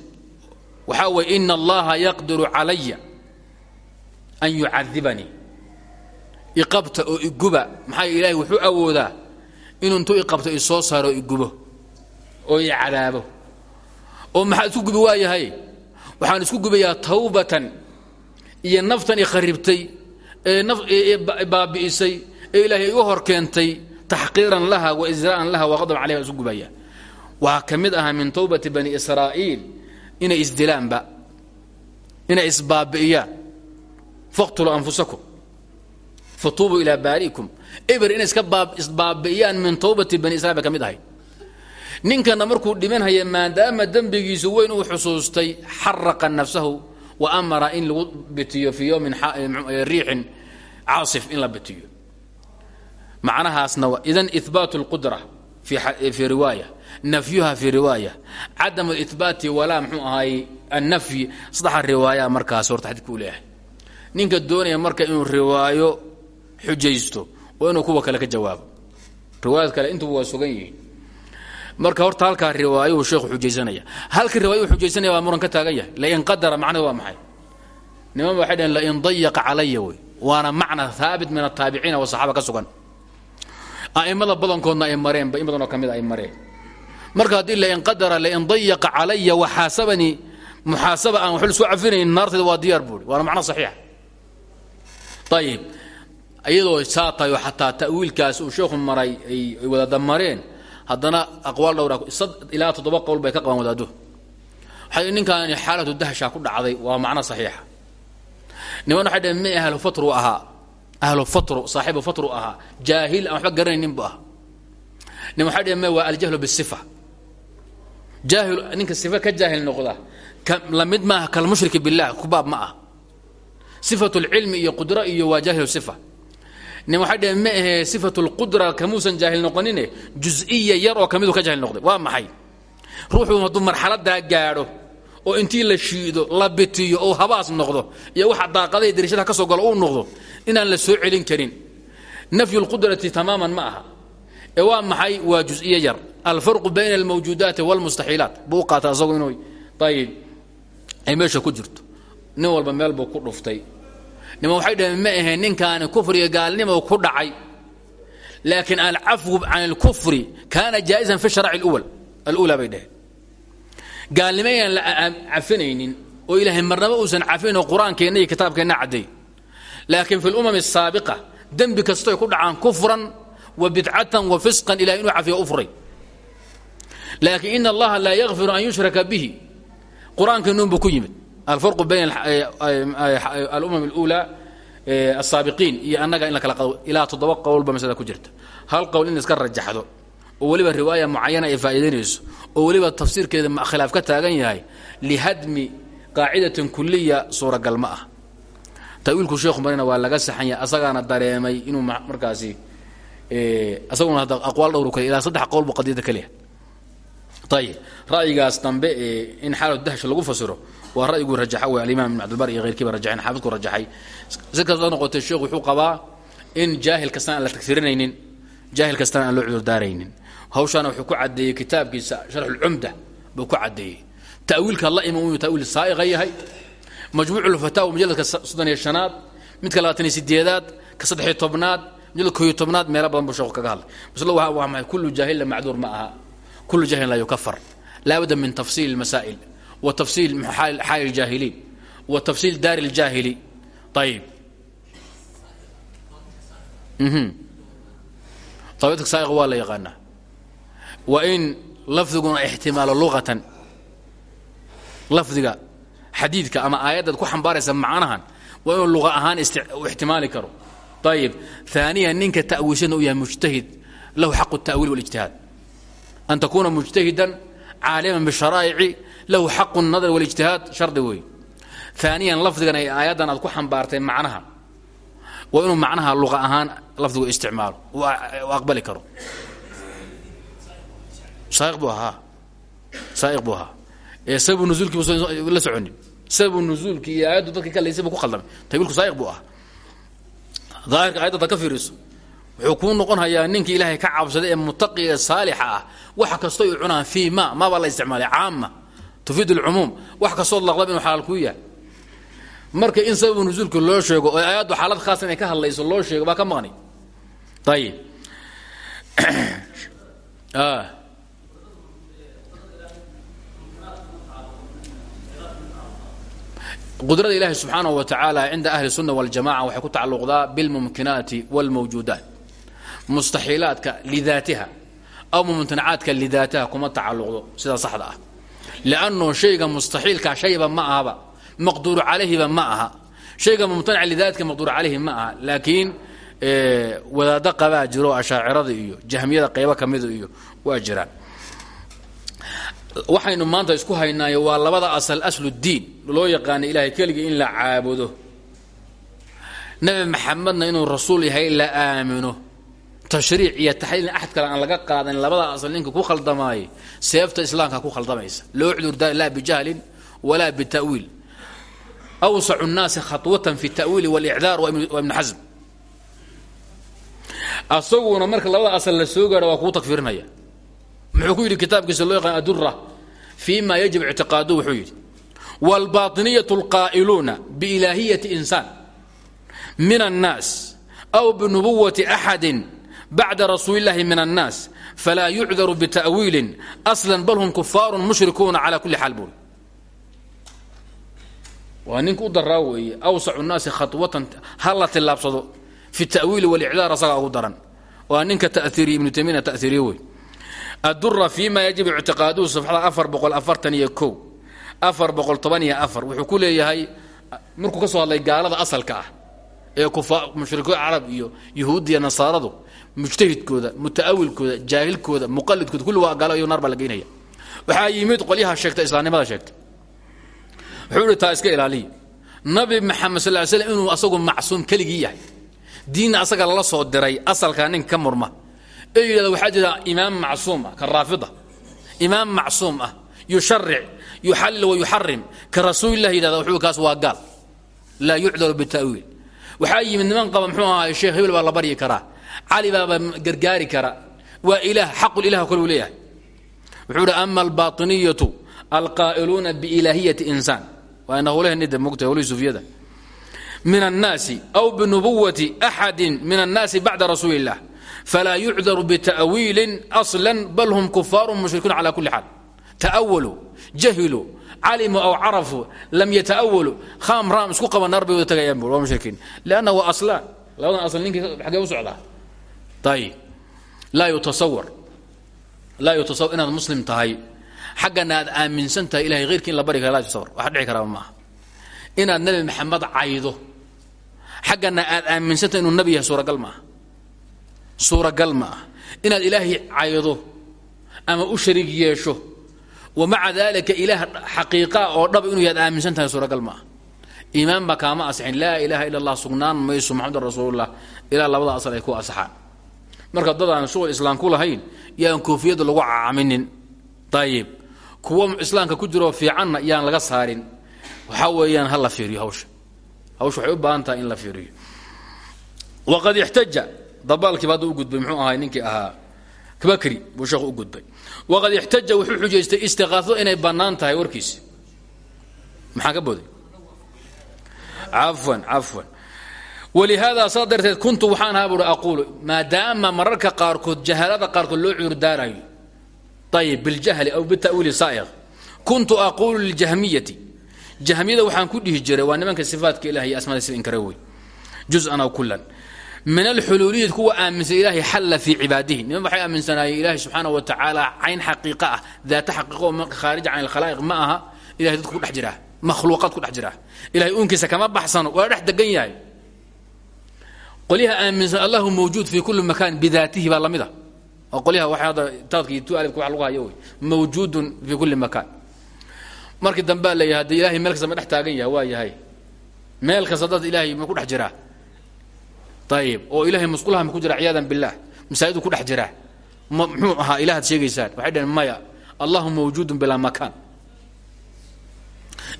waxaa weye ina allaha yaqdiru calaya an yucadibanii iqabta oo iguba maxaa ilaahay wuxuu awoodaa inuu intuu iqabto isoo saaro igubo oo i cadaabo. Oo maxaa isku gubi waayahay? Waxaan isku gubayaa tawbatan iyo naftan i kharibtay ee baabi'isay ee ilaahay igu hor keentay laha wa israa'an laha wa qadban calayha isku gubaya waxaa ka mid min tawbati bani israa'iil inay isdilaanba inay isbaabi'iyaan faqtuluu anfusakum fatuubuu ilaa baari'ikum eber inay iska isbaabi'iyaan min tawbati bani israil bay ka mid ahay. Ninkana markuu dhimanhaya maadaama dembigiisu weyn uu xusuustay xaraqa nafsahu wa amara in lagu bitiyo fii yowmin riixin caasif in la bitiyo. Macnahaasna idan ihbaat اlqudra fii riwaaya nafyuha fii riwaaya. Cadam ihbaati walaa mxuu ahaay annafyi. Saddexa riwaaya markaas horta xadidka u leeyahay. Ninka doonaya marka inuu riwaayo xujaysto oo inuu kuwa kale ka jawaabo. Riwaayad kale intuba waa sugan yihiin. Marka horta halkaa riwaayo uu sheekhu xujaysanaya. Halka riwaayo uu xujaysanaya waa muran ka taagan yahay. Lain qadara macnahedu waa maxay? Niman waxay dhaheen lain dayaqa calaya wey. Waana macna haabit min ataabiciina wasaxaaba ka sugan. A'immada badankoodna ay mareenba in badanoo mid ay mareen marka haddii lain qadara lain dayaqa calaya waxaasabanii muxaasaba aan waxba la soo cafinayn naarteeda waa diyaar buuri waana macno saxiixa. Ayib iyadoo saa tahay oo xataa ta'wiilkaas uu sheekhu maray ay wadaada mareen haddana aqwaal dhowra ilaa toddoba qowl bay ka qabaan wadaadduhu waxay ninkaani xaalatu dahsha ku dhacday waa macno saxiixa. Niman waxay dhaheen may ahlu fatru ahaa ahlu fatru saaxiibu fatru ahaa jaahil aan waxba garanaynin bu ahaa. Nin waxay dhaheen may waa aljahlu bisifa jaahil ninka sifa ka jaahil noqda la mid maaha kalmushriki billah kubaab ma ah sifatu lcilmi iyo qudro iyo waa jaahilu sifa. Nin waxay dhaheen ma ahee sifatu lqudra kamuusan jaahil noqonine jus-iya yar oo kamidu ka jaahil noqday. Waa maxay? Ruuxuu hadduu marxaladaa gaadho oo intii la shiido la bitiyo oo habaas noqdo iyo waxa daaqadaha dariishadaha ka soo galo uu noqdo inaan la soo celin karin. Nafyu lqudrati tamaaman ma aha ee waa maxay waa jus-iyo yar alfarqu bayna almawjuudaati walmustaxiilaat buu u qaata asagu inuu ayib ay meesha ku jirto nin walba meel buu ku dhuftay niman waxay dhaheen ma aheen ninkaani kufriga gaalnimo ku dhacay laakiin alcafwu can اlkufri kaana jaa'isan fi sharci اlwal alula bay dhaheen gaalnimo ayaan la cafinaynin oo ilaahay marnaba uusan cafinayn oo qur-aankeenna iyo kitaabkeenna cadday laakiin fi lumam الsaabiqa dembi kastoy ku dhacaan kufran wa bidcatan wa fisqan ilahay inuu cafiyo u furay laakiin in allaha laa yakfiru an yushraka bihi qur-aankeennuun buu ku yimid alfarqu bayn alumam اlأulى الsaabiqiin iyo annaga in la kala qado ilaa toddoba qowlba maslada ku jirta hal qowl in iska rajaxdo oo weliba riwaaya mucayana ay faa'iidaynayso oo weliba tafsiirkeeda khilaaf ka taagan yahay lihadmi qaacidatin kuliya suuragal ma ah tawiilku sheekhu marina waa laga saxan yahay asagaana dareemay inuu markaasi asaguna hadda aqwaal dhowru kale ilaa saddex qowl buu qadiyada kaliya ayib ra'yigaas dambe ee in xaalatu dahsha lagu fasiro waa ra'yiguu rajaxa wey alimaam ibn cabdilbar iyo keyrkiiba rajaxeen xaafidku rajaxay. Si kastoo noqotay sheekhu wuxuu qabaa in jaahil kastana aan la tagfirinaynin jaahil kastana aan loo cudurdaaraynin. Hawshaana wuxuu ku caddeeyey kitaabkiisa sharxulcumda buu ku caddeeyey. Ta'wiilka la ima inuu ta'wiil saa'iqa yahay. Majmuuculfataawa mujalladka soddon iyo shanaad midka labaatan iyo sideedaad ka saddexiyo tobnaad mujalladka koyo tobnaad meelo badan buu sheekhu kaga hadlay. Maslo waa maxay kullu jaahilna macduur ma aha. Kullu jaahilin laa yukafar laa budda min tafsiil almasaa'il wa tafsiil xaali aljaahiliin wa tafsiil daari aljaahili ayib tabiidka saa'iq waa la yaqaanaa. Waa in lafdiguna ixtimaalo luqatan lafdiga xadiidka ama aayaddaad ku xambaaraysa macnahan waa inuu luqa ahaan ixtimaali karo ayb aaniya ninka tawiilsana u yahay mujtahid lahu xaqu tawiil wاlijtihaad an takuuna mujtahidan caaliman bisharaa'ici lahu xaqu nadar wاlijtihaad shardi wey aaniyan lafdigan ay aayaddan aad ku xambaartay macnaha waa inuu macnaha luqa ahaan lafdigu isticmaalo aqbali karo saaiq buu ahaa saaiq buu ahaa ee sababu nuzuulkii la soconin sababu nuzuulkii iyo aayaddu dadka ka laysay buu ku khaldamay tawiilku saaiq buu ahaa daahirka aayadda ka fiiriso wuxuu kuu noqon hayaa ilaahay ka cabsaday ee mutaqiga saalixa ah. Waxa kastoo ay cunaan fii ma mabaa la isticmaalay? Caama tufiid alcumuum wax kastoo laqdab inuu xalaal kuu yahay. Marka in sababu nusuulka loo sheego oo aayaddu xaalad khaas inay ka hadlayso loo sheego baa ka maqnay ayib *clears throat* qudrada ilaahi subxaanahu wa tacaala cinda ahli sunna waljamaca waxay ku tacalluqdaa bilmumkinaati walmawjuudaat mustaxiilaadka lidaatiha aw mumtanacaadka lidaatiha kuma tacalluqdo sidaa saxda ah. Liannuu shayga mustaxiilka shayba ma ahaba maqduuru calayhiba ma aha. Shayga mumtanaca lidaatika maqduuru calayhi ma aha. Laakiin wadaado qabaa jiro ashaacirada iyo jahmiyada qaybo ka mida ah iyo waa jiraan waxaynu maanta isku haynaayo waa labada asal asludiin loo yaqaana ilahay keligii in la caabudo. Nabi maxamedna inuu rasuul yahay la aamino. Tashriic iyo taxliilna axad kale aan laga qaadan labada asal ninka ku khaldamaayay seefta islaamka ku khaldamaysa loo cudurdaari laa bijahlin walaa bita'wiil awsacu nnaasi khatwatan fi ta'wiili walicdaar waa ibnu xasm asaguna marka labada asal la soo gaadha waa kuu takfirinaya muxuu ku yidhi kitaabkiisa loo yaqaan adura fi ma yajib ictiqaaduhu wuxuu yidhi wاlbaطiniyة اlqaa'iluuna biilaahiyati insaan min الnaas أw binubuwati أxadi bacda rasuuli اllahi min الnaas falaa yucdaru bita'wiili asla bal hum kufaaru mushrikuuna calى kuli xaal buuri waa ninka u daraa weeye awsacu الnaasi khaطwatan ha la tillaabsado fi التa'wiili wاlإcdaar asagaa ugu daran waa ninka tairiye ibnu taymiyana tairiye wey adura fima yajib ictiqaaduhu safxada afar boqol wuxuu ku leeyahay markuu ka soo hadlay gaalada asalka ah ee mushrikiin carab iyo yahuudiya nasaaradu mujtahidkooda muta'awilkooda jaahilkooda muqalidkooda kulli waa gaalo iyo naar baa la yimid qolyaha sheegta islaamnimada sheegta. Wuxuu taa iska ilaaliya. Nabi maxamed sal ly slm inuu asagu macsuum keligii yahay. Asaga lala soo diray asalkaa ninka ka ee yidhahda waxaa jira imaam macsuum ah ka raafida. Imaam macsuum ah yusharic yuxallil wa yuxarim ka rasuulilah yidhahda wuxuu kaas waa gaal. Laa yucdaru bita'wiil. Waxaa yimid niman qaba muxuu ahaay sheekh hebel baa la baryi karaa. Cali baaba gargaari kara. Waa ilaah xaqulilah koluu leeyahay. Wuxuu ihi ama albaatiniyatu alqaa'iluuna biilaahiyati insaan. Waa ina howlehenida mogtahay howlihii sufiyada min annaasi aw binubuwati axadi min annaasi bacda rasuuli illah flaa yucdaru bita'wiili asla bal hum kufaaru mushrikuun cala kuli xaal ta'awaluu jahiluu calimuu aw carafuu lam yata'awaluu khaam raam isku qaba naar bay wada tagayaan bu waa mushrikiin lianna waa aslaan labadan asl ninkii xagee u socdaa ayib laa yutasawar laa yutasawar inaad muslim tahay xaggana aad aaminsan tahay ilahay heyrkii in la bari kara laa yutasawar wax dhici karaa maaha inaad nebi maxamed caydo xaggana aad aaminsan tahay inuu nebi yahay suuragal maaha suuragal ma ah. Inaad ilaahay caydo ama u shariig yeesho wa maca daalika ilaah xaqiiqaa oo dhab inuu yaad aaminsan tahay suuragal ma ah. Iimaan baa kaama asixin laa ilaaha illa allah sugnaan mayso maxamedan rasuulullah ilaa labada asal ay ku asaxaan. Marka dad aan islaam ku lahayn yaan koofiyadda lagu caaminin. Ayib kuwa islaamka ku jiroo fiicanna yaan laga saarin. Waxaa weeyaan ha la fiiriyo hawsha. Hawsha waxay u baahan tahay in la fiiriyo. Waqad ixtaja dabaalkiiba hadda u gudbay muxuu ahaa ninkii ahaa bakri buu sheekhu u gudbay. Waqad ixtaja wuxuu xujaystay istiqaasado inay bannaan tahay warkiisi. Maxaa ka booday? Cafwan cafwan. Walihaada saa darteed kuntu waxaan ahaa buui aquulu maadaama mararka qaarkood jahalada qaarkood loo cuurdaarayo. Ayib biljahli aw bita'wiili saa'iq. Kuntu aquulu liljahmiyati jahmiyada waxaan ku dhihi jiray waa nimanka sifaatka ilahi iyo asmaada sida inkara wey. Juz'an aw kulan min alxuluuliyat kuwa aaminsan ilaahay xalla fii cibaadihi niman waxay aaminsanaayeen ilaahay subxaana wa tacaala cayn xaqiiqa ah daata xaqiiqa oo khaarija can alkhalaa'iq ma aha ilahay dadku ku dhex jiraa makhluuqaad ku dhex jiraa ilahay uunkiisa kama baxsano waa dhex degan yahay qolyaha aaminsan allahu mawjuud fii kulli makaan bidaatihi baa la mid a oo qolyaha waxay hadda taadka iyo tu alifka wax lagu hayo wey mawjuudun fii kulli makaan markii ayib oo ilahay musqulaha ma ku jira ciyaadan bilah masaajidu ku dhex jiraa muxuu ahaa ilahaad sheegaysaan. Waxay dhaheen maya allahu mawjuudun bilaa makaan.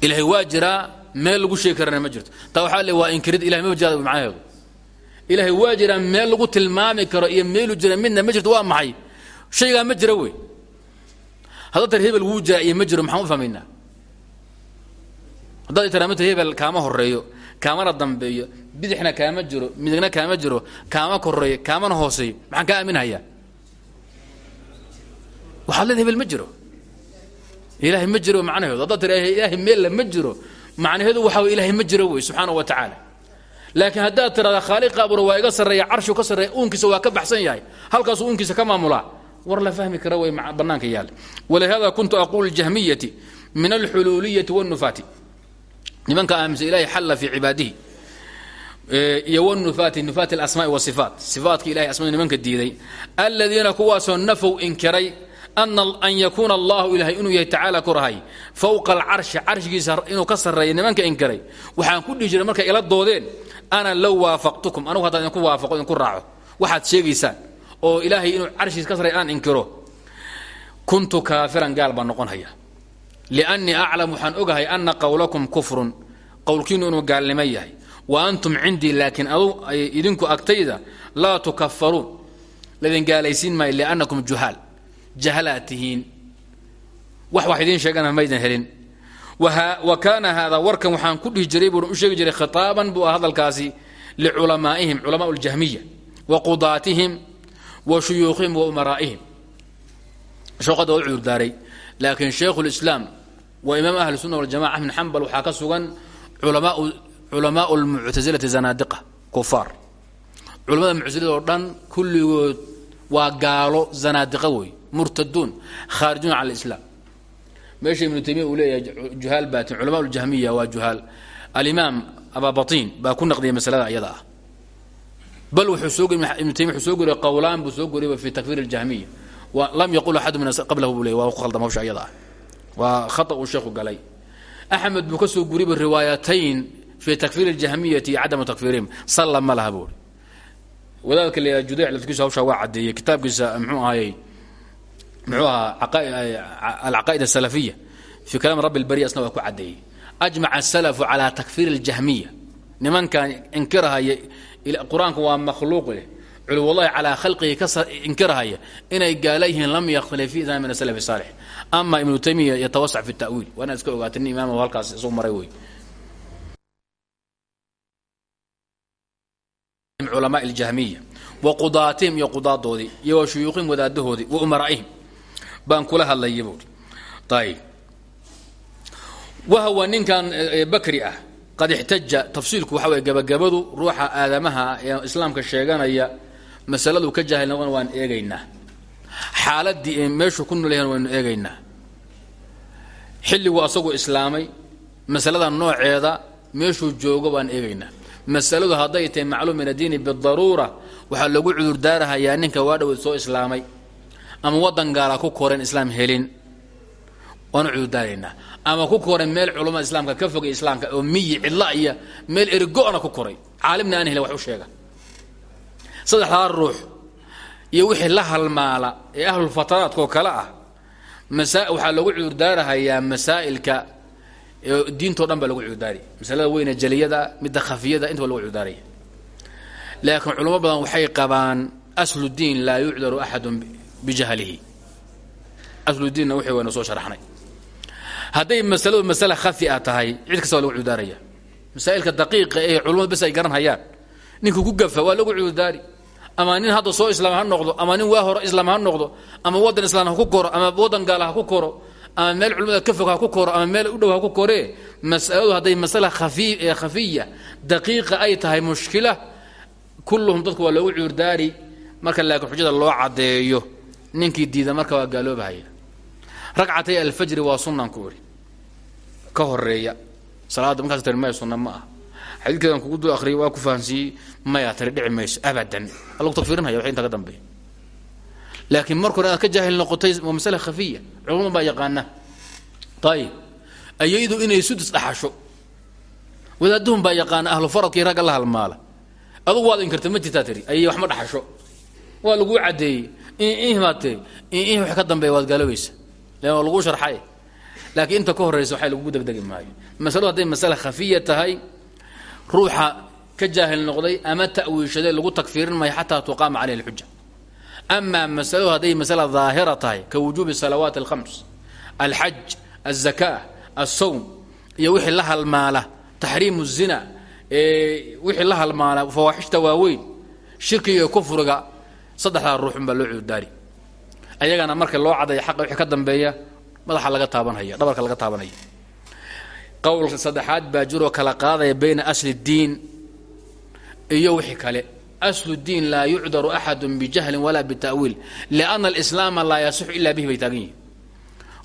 Ilahay waa jiraa meel lagu sheegi karana ma jirto. Taa waxaa le waa inkirid ilahay ma jiraada macnaheedu. Ilahay waa jiraa meel lagu tilmaami karo iyo meelu jira midna ma jirto waa maxay? Shaygaa ma jira wey. Hadda tar hebel wuu jiraa iyo ma jiro maxaan u fahmaynaa? Haddaad tiraamata hebel kaama horeeyo kaamana dambeeyo bidixna kaama jiro midigna kaama jiro kaama koreeyo kaamana hooseeyo maxaan kaa aaminhayaa waxaad leeda hebel ma jiro. Ilaahay macnaheedu. Haddaad tira ilaahay meella ma macnaheedu waxa way ilaahay ma wey subxaanahu wa tacaala. Laakiin haddaad tirahda khaaliqa abura waa iga sarreeya carshiu ka sarreeya uunkiisa waa ka baxsan yahay halkaasuu uunkiisa ka maamulaa. War la fahmi kara way bannaanka yaal walihada kuntu aquulu ljahmiyati min alxuluuliyati wاnufaati nimanka aaminsan ilahay xalla fii cibaadihi iyo wnufaati nufaati alasmaai wasifaat sifaatka ilahay asmada nimanka diiday. Aladiina kuwaasoo nafow inkiray an yakuuna allahu ilahay inuu yahay tacaala korahay fowqa alcarshi carshigiisa inuu ka sarreeya nimanka inkiray. Waxaan ku dhihi jiray markay ila doodeen ana low waafaqtukum anugu haddaan idinku waafaqo idinku raaco. Waxaad sheegaysaan oo ilaahay inuu carshigiisa ka sarreeya aan inkiro. Kuntu kaafiran gaal baan noqon haya liannii aclam waxaan ogahay ana qowlakum kufrun qowlkiinu inuu gaalnimo yahay wa antum cindii laakiin idinku agtayda laa tukafaruun laydin gaalaysiin maayo liannakum juhaal jahalaad tihiin wax wax idiin sheegana maydan helin wa kaana haadaa warkan waxaan ku dhihi jiray buuan u sheegi jiray khitaaban buu ah hadalkaasi liculamaa'ihim culamaa ljahmiya wa qudaatihim wa shuyuukhihim wa umaraa'ihim shooqada waa u cudurdaaray laakiin shaykhu lislaam wa imaam ahli sunna waljamaca axmed xambal waxaa ka sugan culamaau lmuctasilati zanaadiqa kufaar. Culamada muctasilada oo dhan kulligood waa gaalo zanaadiqa wey murtaduun khaarijuun cala lislaam meesha ibnu taymiya uu leeyahay juhaal baatin culamaa ljahmiya waa juhaal. Alimaam ababatiin baa ku naqdiyay masalada iyada ah. Bal wuxuu soo ibnu taymiya wuxuu soo goriyay qowlaan buu soo goriyay fi takfiir aljahmiya. Lam yaqul axadu min qablahu buu leeyay waa ku khaldama hawsha iyada ah waa khata uu sheekhu galay. Axmed buu ka soo guriyay riwaayatayn fi takfiir aljahmiyati iyo cadamu takfiirihim salla ma laha buuri la judayc lafkiisa hawshaa waa caddeeyey kitaabkiisa muxuu ahayey muxuu ahaa alcaqaa'id asalafiya fi kalaam rabbi lbariya asna waa ku caddeeyey ajmaca asalafu calaa takfiir aljahmiya nimankan inkirahaya qur'aanku waa makhluuq leh. Culwallahi calaa khalqihi ka inkirahaya. Inay gaala lam yakhtali fi idan min saalix ama ibnu taymiya yatawasac fi ta'wiil waa inaad iska ogaata nin imaam halkaas isagu maray wey culamaa ljahmiya wa qudaatihim iyo qudaadoodii iyo wa shuyuukhihim wadaadahoodii wa umaraa'ihim baan kula hadlaya buuri ayib wahwa ninkan bakri ah qad ixtaja tafsiilku waxa weye gabagabadu ruuxa aadamaha ee islaamka sheeganaya masaladu ka jaahilnaqona waan eegaynaa xaaladii ee meeshuu ku noolyahan waynu eegaynaa. Xilligu asagu islaamay masalada nooceeda meeshuu joogo baan eegaynaa. Masaladu hadday tahay macluum min addiini bidaruura waxaa lagu cudurdaarahayaa ninka waa dhaweed soo islaamay ama waddan gaala ku koreen islaam helin waanu cudurdaaraynaa ama ku koray meel culummada islaamka ka fogay islaamka oo miyi cidla iyo meel erigo-na ku koray. Caalimna aan helin wax u sheega. Saddexdaa ruux iyo wixii la halmaala ee ahlulfataraadkaoo kale ah. Waxaa lagu cudurdaarahayaa masaa'ilka diintao dhan baa lagu cudurdaari masalada weyne jaliyada midda khafiyada intaba lagu cudurdaaraya laakiin culamo badan waxay qabaan asludiin laa yucdaru axadun bijahlihi. Asludiinna wixii waynu soo sharaxnay. Hadday masaladu masale khafi a tahay cid kasta waa lagu cudurdaaraya masaa'ilka daqiiqa ee culamadu bes ay garanhayaan ninka ku gafa waa lagu cudurdaari ama nin hadda soo islaam ha noqdo ama nin waa hore islaam ha noqdo ama waddan islaam ha ku koro ama waddan gaala ha ku koro ama meel culimada ka fog ha ku koro ama meel u dhow ha ku koree masaladu hadday masala khafiya daqiiqa ay tahay mushkila kulluhum dadku waa loogu cudurdaari marka laakiin xujada loo caddeeyo ninkii diida marka waa gaaloobahaya ragcatay alfajri waa sunnan ku idhi ka horreeya salaadda markaas tari maya sunna ah xadiidkeedan kugu dul akhriyay waa ku fahansiiyey maya tari dhici mayso abadan. Alagu tagfiirinhaya wax inta ka dambeeya laakiin marka hore inaad ka jaahil noqotay waa masale khafiya culamo baa yaqaana. Ayib ayaydu inay sudus dhaxasho. Wadaaduhum baa yaqaana ahlu faradkii ragga la halmaala. Adugu waad inkarta ma jirtaa tiri. Ayay wax ma dhaxasho. Waa laguu caddeeyey. Ihmaatee ih wax ka dambeeya waad gaaloobaysa lan waa laguu sharxay. Laakiin inta ka horraysa waxay lagugu degdegi maayo. Masaladu hadday masale khafiya tahay ruuxa ka jaahil noqday ama ta'wiishaday lagu tagfiirin maayo xataa tuqaama caleyhi alxuja amaa masaladu hadday masala daahira tahay ka wujuubi salawaat alkhams alxaj alzaka alsawm iyo wixii la halmaala taxriimu zina wixii la halmaala fawaaxishta waaweyn shirkiga iyo kufriga saddexdaa ruuxun baa loo cududaari ayagana marka loo cadaya xaqa wixii ka dambeeya madaxa laga taabanhaya dhabarka laga taabanaya qowlka saddexaad baa jiroo kala qaadaya bayna asli اdiin iyo wixii kale. Aslu diin laa yucdaru axadu bijahlin walaa bita'wiil lianna alislaama laa yasixu ilaa bihi bay taagan yihiin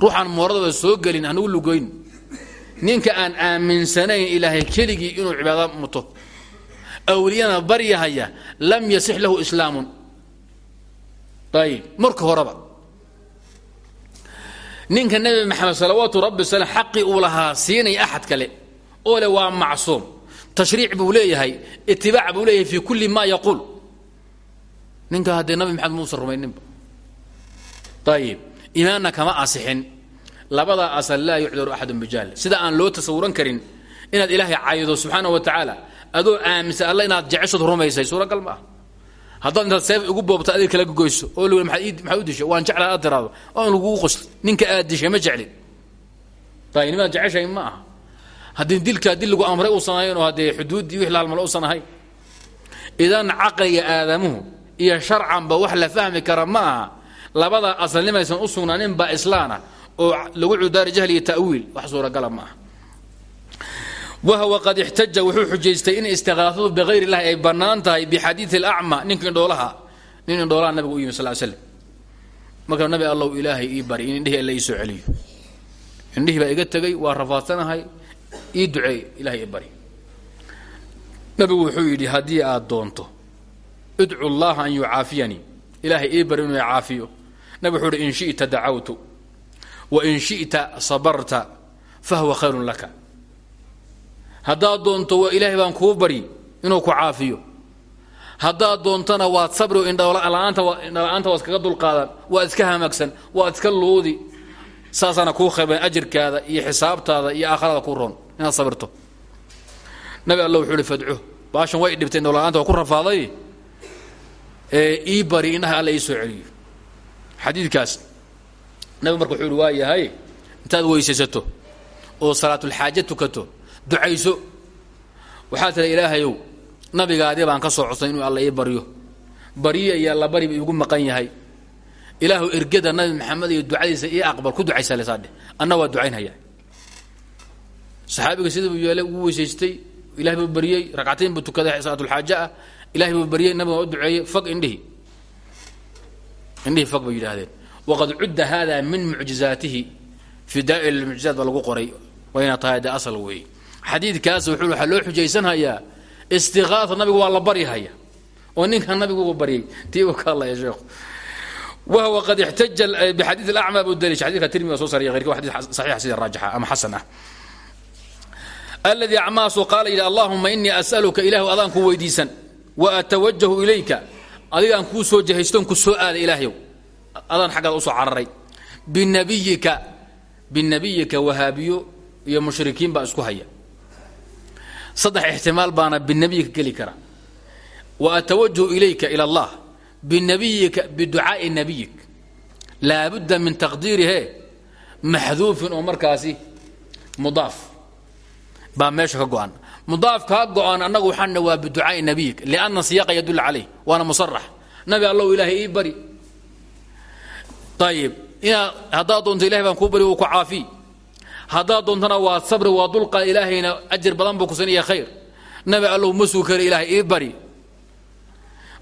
ruuxaan mooradaba soo gelin hanugu lugoyn. Ninka aan aaminsanayn ilaahay keligii inuu cibaado muto. Awliyana baryahaya lam yasix lahu islaamun. Ayib marka horeba ninka nebi maxamed salawaatu rabbi waslm xaqii uu lahaa siinaya axad kale oo le waa macsuum. Tashriic buu leeyahay itibaac buu leeyahay fi kulli ma yaquul. Ninka haddee nabi maxamed muusan rumayninba ayib imaanna kama asixin. Labadaa asal laa yucdaru axadun bijahl. Sida aan loo tasawuran karin inaad ilaahay caydo subxaana wa tacaala adoo aaminsan alla inaad jeceshood rumaysay suuragal ma haddaad intaad seef igu boobto adig kala goyso oo l maxaad u dishay? Waan jeclaha aad tiraado oon lagugu ninka aad dishay ma jeclin. Ayib nimaad jeceshahay ma aha. Haddii dil lagu amray uusan ahayn oo haddee xuduuddii wix la halmalo uusan ahayn. Idan caqliga aadamuhu iyo sharcanba wax la fahmi kara ma aha. Labadaa asalnimaysan u sugnaanin baa islaana oo lagu cudaari jahli iyo ta'wiil. Wax suuragala ma aha wahwa qad ixtaja wuxuu xujaystay in istiqaafadu bikayr illahi ay bannaan tahay bixadiidi alacma ninka indhoolaha nin indhoolaha nabiga u yimi sal slam markaa nabi allow ilaahay ii bari in indhihii alla ii soo celiyo indhihii baa iga tegey waa rafaadsanahay ii duceey ilahay ii bari nabigu wuxuu yidhi haddii aad doonto idcu llaha an yucaafiyanii ilaahay ii bari inuu caafiyo nabig wuxuu in shi'ta dacawtu wa in shi'ta sabarta fahuwa khayrun laka haddaad doonto waa ilaahay baan kuu bari inuu ku caafiyo. Haddaad doontana waad sabri indhala'aanta waad iskaga dulqaadan waad iska hamaagsan waad iska luudi. Saasaana kuu khayban ajirkaada iyo xisaabtaada iyo aakhirada kuu roon. Inaad sabirto. Nabi alla wuxuu ihi fadcu baashan way dhibtay indhala'aanta waa ku rafaaday. Ee ii bari indhaha alla ii soo celiyo. Xadiidkaas. Nabigu marka wuxuu ihi waa yahay. Intaad weysaysato oo salaatulxaaja tukato ducayso. Waxaa tira ilaahayow nabigaadii baan ka soo codsay inuu alla ii baryo. Baryo iyo alla bariba maqan yahay. Ilaahu ergada nabi maxamed iyo ducadiisa ii aqbal ku ducaysa lesaadhe anna waa ducaynhaya saxaabiga sida buu yeelay ugu weysaystay. Ilahay buu baryey ragcatayn buu tukaday salaatulxaaja ah. Ilahay buu baryey nabiga u duceeyey fag indhihii indhihii fag bay yidhaahdeen. Waqad cudda hada min mucjizaatihi. Fi daa'ir lmucjizaat baa lagu qoray. Wayna tahay asal weeye xadiidkaas waxaa loo xujaysanhayaa istiqaasa nabigu waa la baryahaya. Oo ninkan nabigu uu baryay tii uu ka hadlaya sheekhu. Bixadiid alacma buu daliisha xadidka tirmidi waa soo sariya ghayrka waa xadid saxiixa sida raajixa ama xasan ah. Aladii acmaasu qaala yidhi allahuma inii as'aluka ilaahu adaan ku weydiisan. Wa atawajahu ilayka adigaan kuu soo jahaystoon ku soo aaday ilaahyow adaan xaggaada u soo cararay. Binabiyika binabiyika wahaabiyo iyo mushrikiin baa isku haya saddex ixtimaal baana binabiyika geli kara. Wa atawajahu ilayka ila allah binabiyika biducaa'i nabiyik. Laabudda min taqdiirihe maxduufin oo markaasi mudaaf. Baa meesha ka go-an. Mudaaf kaa go-an annagu waxaana waa biducaa'i nabiyik lianna siyaaqa yadulla calayh waana musarax nabi allow ilaahay ii bari. Ayib inaad haddaad doonto ilahay baan kuu bari wuu ku caafiy haddaad doontana waa sabri waa dulqa ilaahayna ajir badan buu kusanaya khayr. Nabi allow ma suu kara ilaahay ii bari.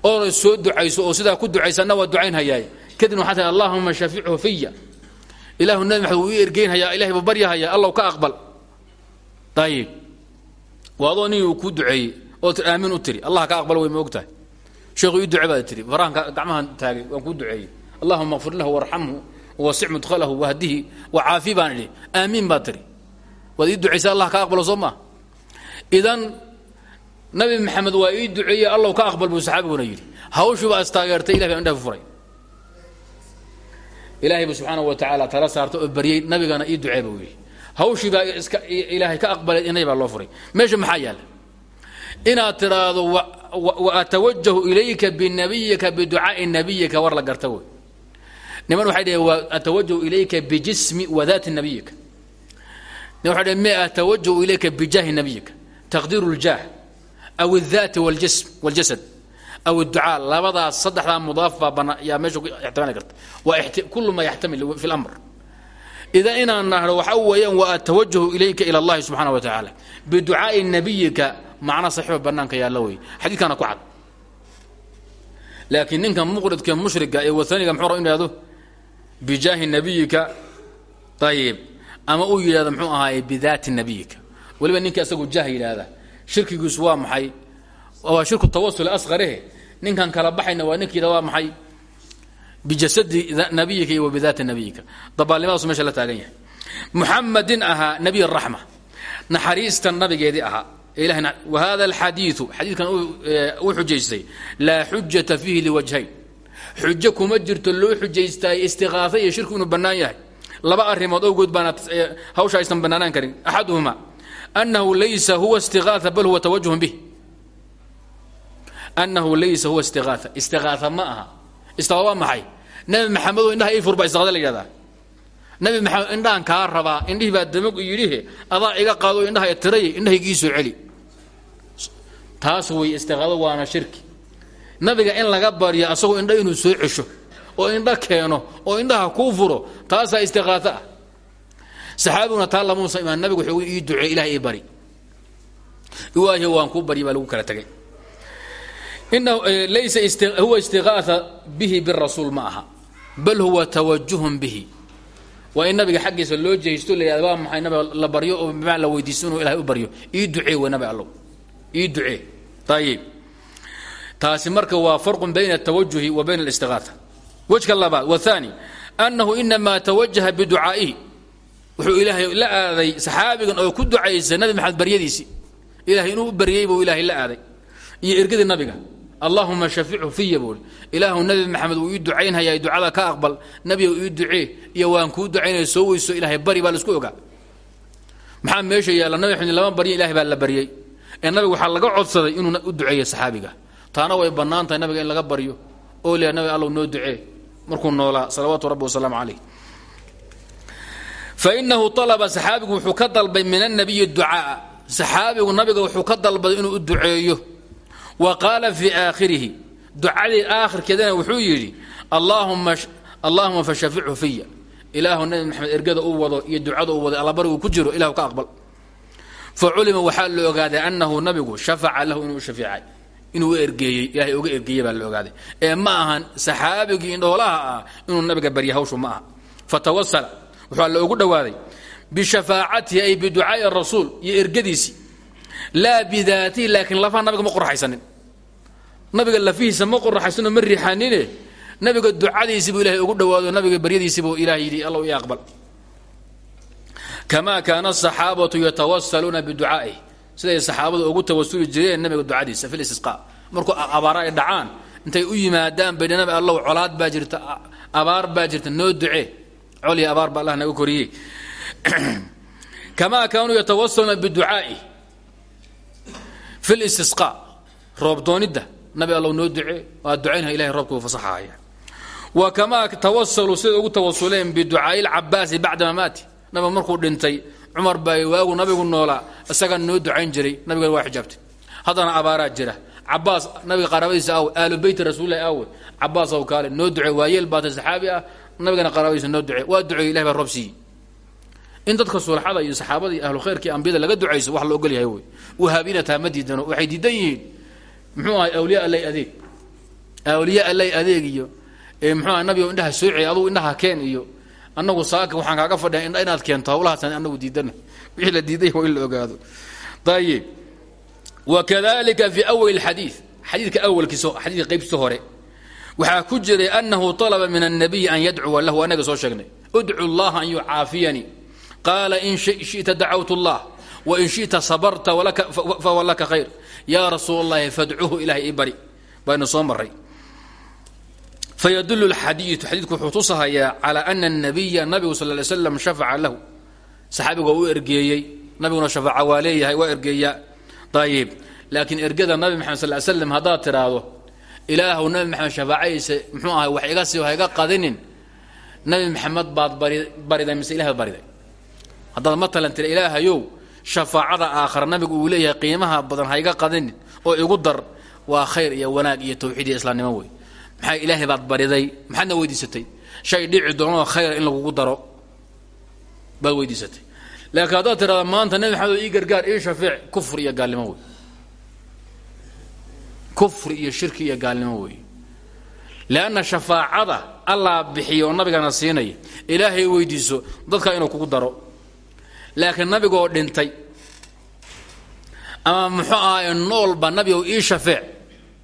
Oona soo ducayso oo sidaa ku ducaysanna waa ducayn hayaay. Kadibna waxaa tahay allahuma shafichu fiya ilaahu nabi maxamed wuu ii ergeynhayaa ilahay buu baryahaya allow ka aqbal. Ayib waa uu kuu duceeyey oo aamin u tiri. Allah ka aqbal way ma og tahay sheekhu ii duce baad tiri farahan gacmahan taagay waan kuu duceeyey allahuma qfir lahu warxamhu wasic mudhalahu wahdihi wacaafi baan idhi aamiin baad tiri waad ii ducaysa allah ka aqbalo soo idan nabi maxamed waa ii duceeyey allow ka aqbal buu saxaabiguna yidhi hawshuuba astaageertay ilahi baa indhaha furay ilaahay wa tacaala tala saartay oo baryey nabigana ii ducee buu yidhi baa iska ilaahay ka aqbalay inay baa loo furay meesha maxaa yaalla inaad wa atawajahu ilayka binabiyika biducaa'i nabiyika war la garta niman waxay dhaheen waa atawajahu ilayka bijismi wadaati nabiyika waxa dhe ma atawajhu ilayka bijaahi nabiyika taqdiiru ljaah aw aldaati waljism waljasad aw adducaa labadaas saddexdaa mudaaf baa yaa meesha ku ixtimaali karta. Waa kullu ma yaxtamil fi lamr idan inaan nahno waxa weeyaan waa atawajuhu ilayka ila allahi subxaana wa tacaala biducaa'i nabiyika macna saxiiba bannaanka yaalla wey xadiidkana ku cad. Laakiin ninka muqridka mushriga ee rab inu yihahdo bijaahi nabiyika ayib ama uu yidhahdo muxuu ahaaye bidaati nabiyika. Weliba ninka isagu jah yidhaahda waa maxay? Waa shirku tawasul asqarehe ninkan kala baxayna waa ninka waa maxay? Bijasadi nabiyika iyo wabidaati nabiyika. Dabaalnimadaasu meesha la taagan yahay. Muxamadin ahaa nabiy raxma. Naxariistan nabigeedii ahaa. Ilaha wahada alxadiiu xadiidkan uu xujaystay laa xujata fiihi liwajhayn xujo kuma jirto loo xujaystaayo istiqaafa iyo shirku inuu bannaan yahay. Laba arrimood owgood baana hawsha aysan bannaanaan karin. Axaduhuma annahu laysa huwa istiqaaa bal huwa tawajuhun bih annahu laysa huwa istiqaaa istiqaaa ma aha. Istiqaa waa maxay? Nabi maxamedo indhaha ii fur baa la yidhahdaa nabi maxamed indhahan kaa rabaa indhihii baa damag yidhihe adaa iga qaado indhaha tiray indhahaygi soo celi. Taas wey istiqaado waana shirki nabiga in laga baryo asagoo indha inuu soo cesho oo indha keeno oo indhaha kuu furo taasaa istiqaato ah. Saxaabiguna taa lamuusa imaan nabigu wuxuu ii ducey ilahay ii bari. Waayo waan kuu barya baa lagu kala tegay inahu laysa huwa istiqaaa bihi birasuul ma aha bal huwa tawajuhun bihi. Waa in nabiga xaggiisa loo jehaysto la yihahda waa maxay nabiga la baryo oo bimaa la weydiisto inuu ilahay u baryo? Ii ducee wey nabi ii ducee. Ayib taasi marka waa farqun bayna atawajuhi wa bayna alistiqaaa wejka labaad wathani annahu inamaa tawajaha biducaa'ihi. Wuxuu ilaahay la aaday saxaabigan oo ku ducaysa nabi maxamed baryadiisii ilahay inuu u baryey ilaahay la aaday. Iyo ergadii nabiga allahuma shafichu fiya buui ilaahu nabi maxamed wuu ii ducaynhayaa ducada ka aqbal. Nabiga ii ducee iyo waan kuu ducaynaya soo weyso ilahay bari baa la isku ogaa. Maxaa meesha yaalla? Nabi maxamed lama barya ilahay baa la baryey ee nabiga waxaa laga codsaday inuu u duceeyo saxaabiga taana way bannaan nabiga in laga baryo oo leh nabi allow noo ducee markuu noolaa salawaatu rabbi wasalaamu calayh. Fainahu alaba saxaabigu wuxuu ka dalbay min annabiyi ducaaa saxaabigu nabiga wuxuu ka dalbaday inuu u duceeyo. Wa qaala fii aakhirihi ducadii aakhirkeedana wuxuu yidhi allaahuma fashafichu fiya ilaahu nabi maxamed ergada u wado iyo ducada u wado allabarigu ku jiro ilahu ka aqbal. Fa culima waxaa la ogaaday annahu nabigu shafaca lahu inuu shafiicay inuu ergeeyey ilahay uga ergeeyey baa la ogaaday. Ee ma ahan saxaabigii indhoolaha ah inuu nabiga barya hawshu ma aha. Fatawasala wuxuu alla ugu dhowaaday bishafaacatihi ay biducaai rasuul iyo ergadiisii. Laa bidaatihi laakiin lafaha nabiga ma qoraxaysanin nabiga lafihiisa ma qoraxaysanoo ma riixanine. Nabiga ducadiisii buu ilahay ugu dhawaado nabiga baryadiisii buu ilahay yidhi allow ii aqbal. Kamaa kaana asaxaabatu yatawasaluuna biducaa'ihi siday saxaabadu ugu tawasuli jireen nabiga ducadiisa fi listisqaa markuu abaara ay dhacaan intay u yimaadaan bay nabi allow colaad baa jirta abaar baa jirta noo ducee col abaar ba allah naga koriyey. *clears throat* Kamaa kaanuu yatawasaluuna biducaa'ihi fi listisqaa roob doonidda nabi allow noo ducee waa ducaynha ilahay roobka uu fasaxaaya. Wa kamaa tawasaluu siday ugu tawasuleen biducaa'i lcabaasi bacda mamaati. Nabiga markuu dhintay cumar baa waagu nabigu noolaa isagaa noo ducayn jiray nabigana waa xijaabtay. Haddana abaaraa jira. Cabaas nabiga qaraabadiisa aawe aalu beyti rasuulilahi aawe cabaas ow kaale noo ducee waayeel baata saxaabi ah nabigana qaraabadiisa noo ducee waa duceey ilahi baa roob in dadka sulaxada iyo saxaabada ahlu khayrka iyo ambiyada laga ducayso wax la ogol yahay wey wahaabinataa ma diidano waxay diidan yihiin. Muxuu ahay awliya allay adeeg. Awliya allay adeeg iyo muxuu aha nabigo indhaha soocey adugu indhaha keen iyo annagu saaka waxaan kaaga fadhiya indha inaad keento hawlahaasaan annagu diidana wixii la diiday waa in la ogaado ayib wakadalika fi awal xadii xadiidka awalkiisa xadiidka qaybtiisa hore waxaa ku jiray annahu طalaba min الnabiyi an yadcuwa lahu anaga soo sheegnay udcu اllaha an yucaafiyanii qaala in shita dacawt اllah wain shita sabarta fahuwa laka khayr yaa rasuul اllahi fadcuhu ilahay i bari baynu soo maray fydul xadiiu xadiidku wuxuu tusahayaa calى ana الnabiya nabigu sal ly slam shafaca lahu saxaabigu waa u ergeeyey nabiguna shafaaca waa leeyahay waa ergeeyaa ayib laakiin ergada nabi maxamed sal slam haddaad tiraahdo ilaahu nabi maxamed shafaacadiisa muxuu ahay wax iga sii ha iga qadinin nabi maxamed baad bariday mise ilahi baad bariday haddaad matalan tira ilaahayow shafaacada aakhara nabigu uu leeyahay qiimaha badan hayga qadinin oo igu dar waa khayr iyo wanaag iyo tawxiid iyo islaamnimo wey maxaa ilaahay baad bariday? Maxaadna weydiisatay? Shay dhici doonoo khayra in lagugu daro. Baad weydiisatay. Laakiin haddaad tirahda maanta nebi maxamed ii gargaar ii shafeec kufr iyo gaalnimo wey kufri iyo shirki iyo gaalnimo wey leanna shafaacada allaa bixiya nabigana siinaya ilaahay weydiiso dadka inuu kugu daro. Laakiin nabigoo dhintay ama muxuu ahaay noolba nabigow ii shafeec.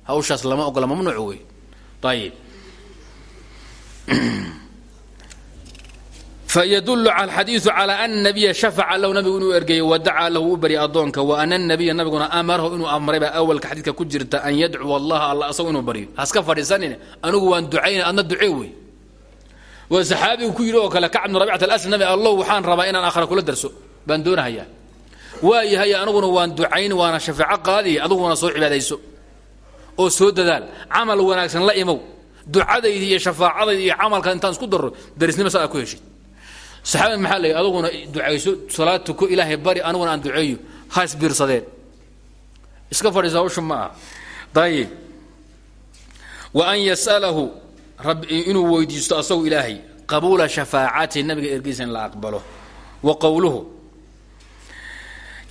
Hawshaas lama ogola mamnuuc wey ayib fydul xadiiu calى ana nabiya shafaca lahu nabigu inuu ergeeyey wadacaa lahu u barya addoonka wa ana nabiya nabiguna amarahu inuu amraybaa awalka xadiidka ku jirta an yadcuwa allaha alla asagu inuu baryo haska fadhiisanin anigu waan ducayna adna ducee wey waa saxaabigu ku yidhi oo kale kacb bn rabicat alasl nabi allow waxaan rabaa inaan aakhra kula darso baan doonahayaa waayahay aniguna waan ducayn waana shafeeco qaadiya aduguna soo cibaadayso oo soo dadaal camal wanaagsan la imow. Ducadaydi iyo shafaacadaydi iyo camalka intaan isku daro darisnimo saa ku heshid. Saxaabad maxaa la aduguna ducayso salaad tuko ilaahay bari aniguna aan duceeyo. Ha isbiirsadeen. Iska fadhiisa hawsha ma aha. Ayib wa an yas'alahu rabbi inuu weydiisto asagu ilaahay qabuula shafaacati nabiga ergiisa in la aqbalo. Wa qowluhu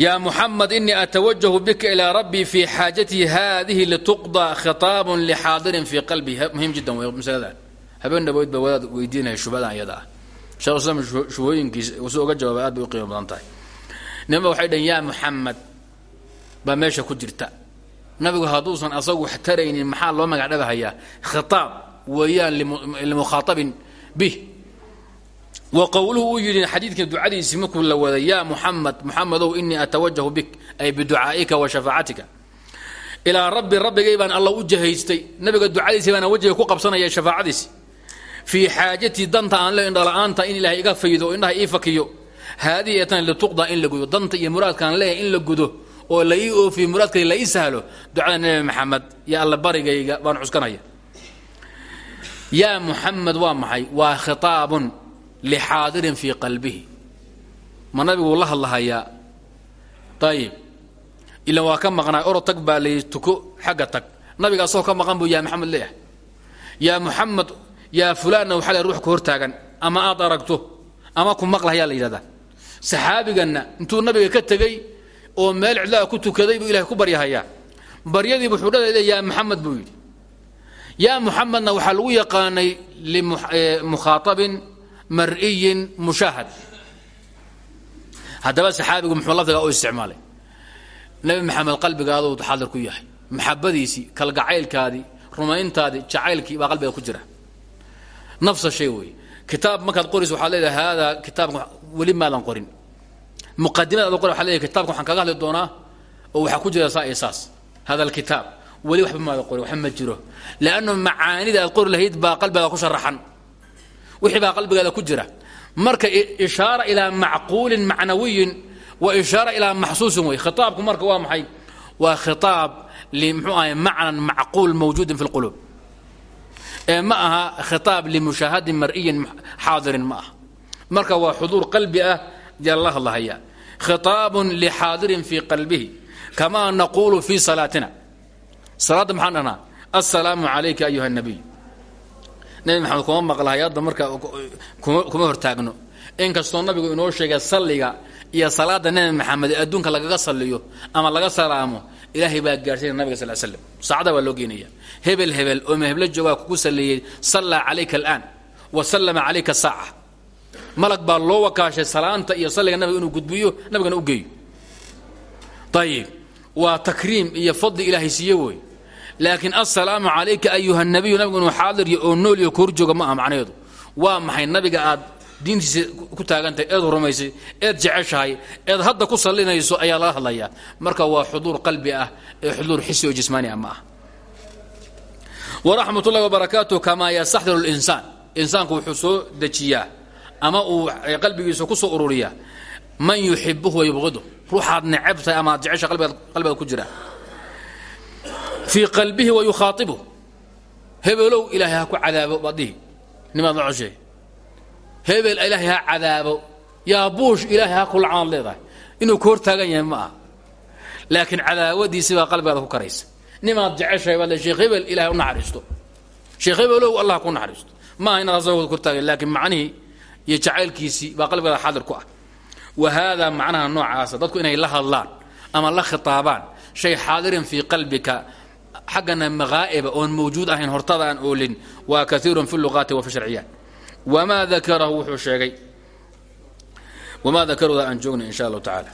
yaa muxamad inii atawajahu bika ilaa rabbii fii xaajatii haadihi lituqda khitaabun lixaadirin fii qalbii muhiim jiddan wey masalada. Habeen dhaboyd baa wadaad weydiinaya shubadan iyada ah sheekh islaam shubooyinkiisa su uga jawaabay aad bay u qiimo badan tahay. Nimanba waxay dhaheen yaa muxamed baa meesha ku jirta. Nabigu hadduusan asagu wax taraynin maxaa loo magacdhabahayaa khitaab weeyaan limukhaaabin bih wa qowluhu uu yidhi xadiidkan ducadiisii markuu la waday yaa muxamed muxamedow inii atawajahu bik ay biducaa'ika wa shafaacatika. Ilaa rabbi rabbigay baan alla u jahaystay. Nabiga ducadiisii baana wajiga ku qabsanaya shafaacadiisi. Fii xaajatii danta aan le indhala-aanta in ilahay iga faydo oo indhaha ii fakiyo. Haadihi eetan lituqda in la gudo danta iyo muraadkaan leeyahay in la gudo oo la ii oofiyo muraadkay la ii sahlo ducada nebi maxamed iyo alla barigayga baan cuskanaya. Yaa muxamed waa maxay? Waa khitaabun lixaadirin fii qalbihi ma nabiguu la hadlahayaa ayib ilan waa ka maqnaa oro tag baa layi tuko xagga tag nabiga asagoo ka maqan buu yaa maxamed leeyahay yaa muxamed yaa fulaanna waxaa la ruux ka hortaagan ama aad aragto ama ku maqlahayaa la yidhahdaa saxaabiganna intuu nabiga ka tegey oo meel cidlaha ku tukaday buu ilahay ku baryahayaa baryadiibu wuxuu dhaleeda yaa maxamed buu yidhi yaa muxamedna waxaa lagu yaqaanay limukhaaabin mar'iyin mushaahad. Haddaba saxaabigu muxuu lafdigaa u isticmaalay. Nebi maxamed qalbigaaduu xaadir ku yahay. Maxabadiisii kalgacaylkaadii rumayntaadii jacaylkii baa qalbiga ku jira. Nafsa shay weeye. Kitaab markaad qorayso waxaad leedahay haadaa kitaabka weli maadan qorin. Muqadimada ad qor waxad leedahay kitabka waxaan kaga hadli doonaa oo waxaa ku jira saa iyo saas. Hada alkitaab weli waxba maada qorin waxba ma jiro. Leannu macaanida aad qori lahayd baa qalbigaada ku sharaxan wixii baa qalbigaada ku jira. Marka ishaara ilaa macquulin macnawiyin wa ishaara ilaa maxsuusin wey. Khitaabku marka waa maxay? Waa khitaab limxuu ahay macquul mawjuudin fi lquluub ma aha khitaab limushaahadin mar'iyin xaadirin ma marka waa xuduur qalbi ah yaa la hadlahaya. Khitaabun lixaadirin fii qalbihi kamaa naquulu fii salaatina. Salaadda maxaan dhahnaa? Assalaamu calayka ayuha nabiy nebi maxamed kuma maqlahay hadda marka kuma hortaagno. Inkastoo nabigu inoo sheegay salliga iyo salaada nebi maxamed adduunka lagaga salliyo ama laga salaamo ilaahay baa gaarhsiinaya nabiga sal slam saacada waa loo geenaya. Hebel hebel oo meheblo joogaa kugu salleeyey sallaa calayka alaan wa sallama calayka saaca. Malag baa loo wakaashay salaanta iyo salliga nabiga inuu gudbiyo nabigana u geeyo. Ayib waa takriim iyo fadli ilaahay siiye wey laakiin assalaamu calayka ayuha nabiyu nabigu inuu xaadir iyo oo nool iyo koorjooga ma aha macnaheedu. Waa maxay nabiga aad diintiisa ku taagantahay eed rumaysay eed jeceshahay eed hadda ku sallinayso ayaa laga hadlayaa. Marka waa xuduur qalbi ah ee xuduur xisi oo jismaani ah ma ah waraxmat ullahi wabarakaatuh kamaa yastaxdiru linsaan insaanku wuxuu soo dejiyaa ama uu qalbigiisa ku soo ururiyaa. Man yuxibuhu wa yubqidu ruuxaad necebtahay ama aad jecesha qalbigaad ku jira fii qalbihi wa yukhaaibuh hebelow ilaahay ha ku cadaabo baad dhihi. Nimaad la coshe hebel ilaahay ha cadaabo. Yaa buush ilaahay ha kulacanaad leedahay. Inuu ka hortaagan yahay ma aha. Laakiin cadaawadiisi baa qalbigaada ku karaysa. Nimaad jeceshahay baad le sheekh hebel ilahay u naxariisto. Sheekh hebelow allah ku naxariisto. Maaha inaad asagooda kortaagay laakiin macnihii iyo jacaylkiisii baa qalbigaada xaadir ku ah. Wa haadaa macnaha noocaasa dadku inay la hadlaan ama la khitaabaan shay xaadirin fii qalbika xaggana maqaa'iba oon mawjuud ahayn hortada aan oolin waa kaiirun fi luqaati wa fi sharciyaat wamaa dakarahu wuxuu sheegay wamaa dakarooda aan joognay in sha allahu tacaala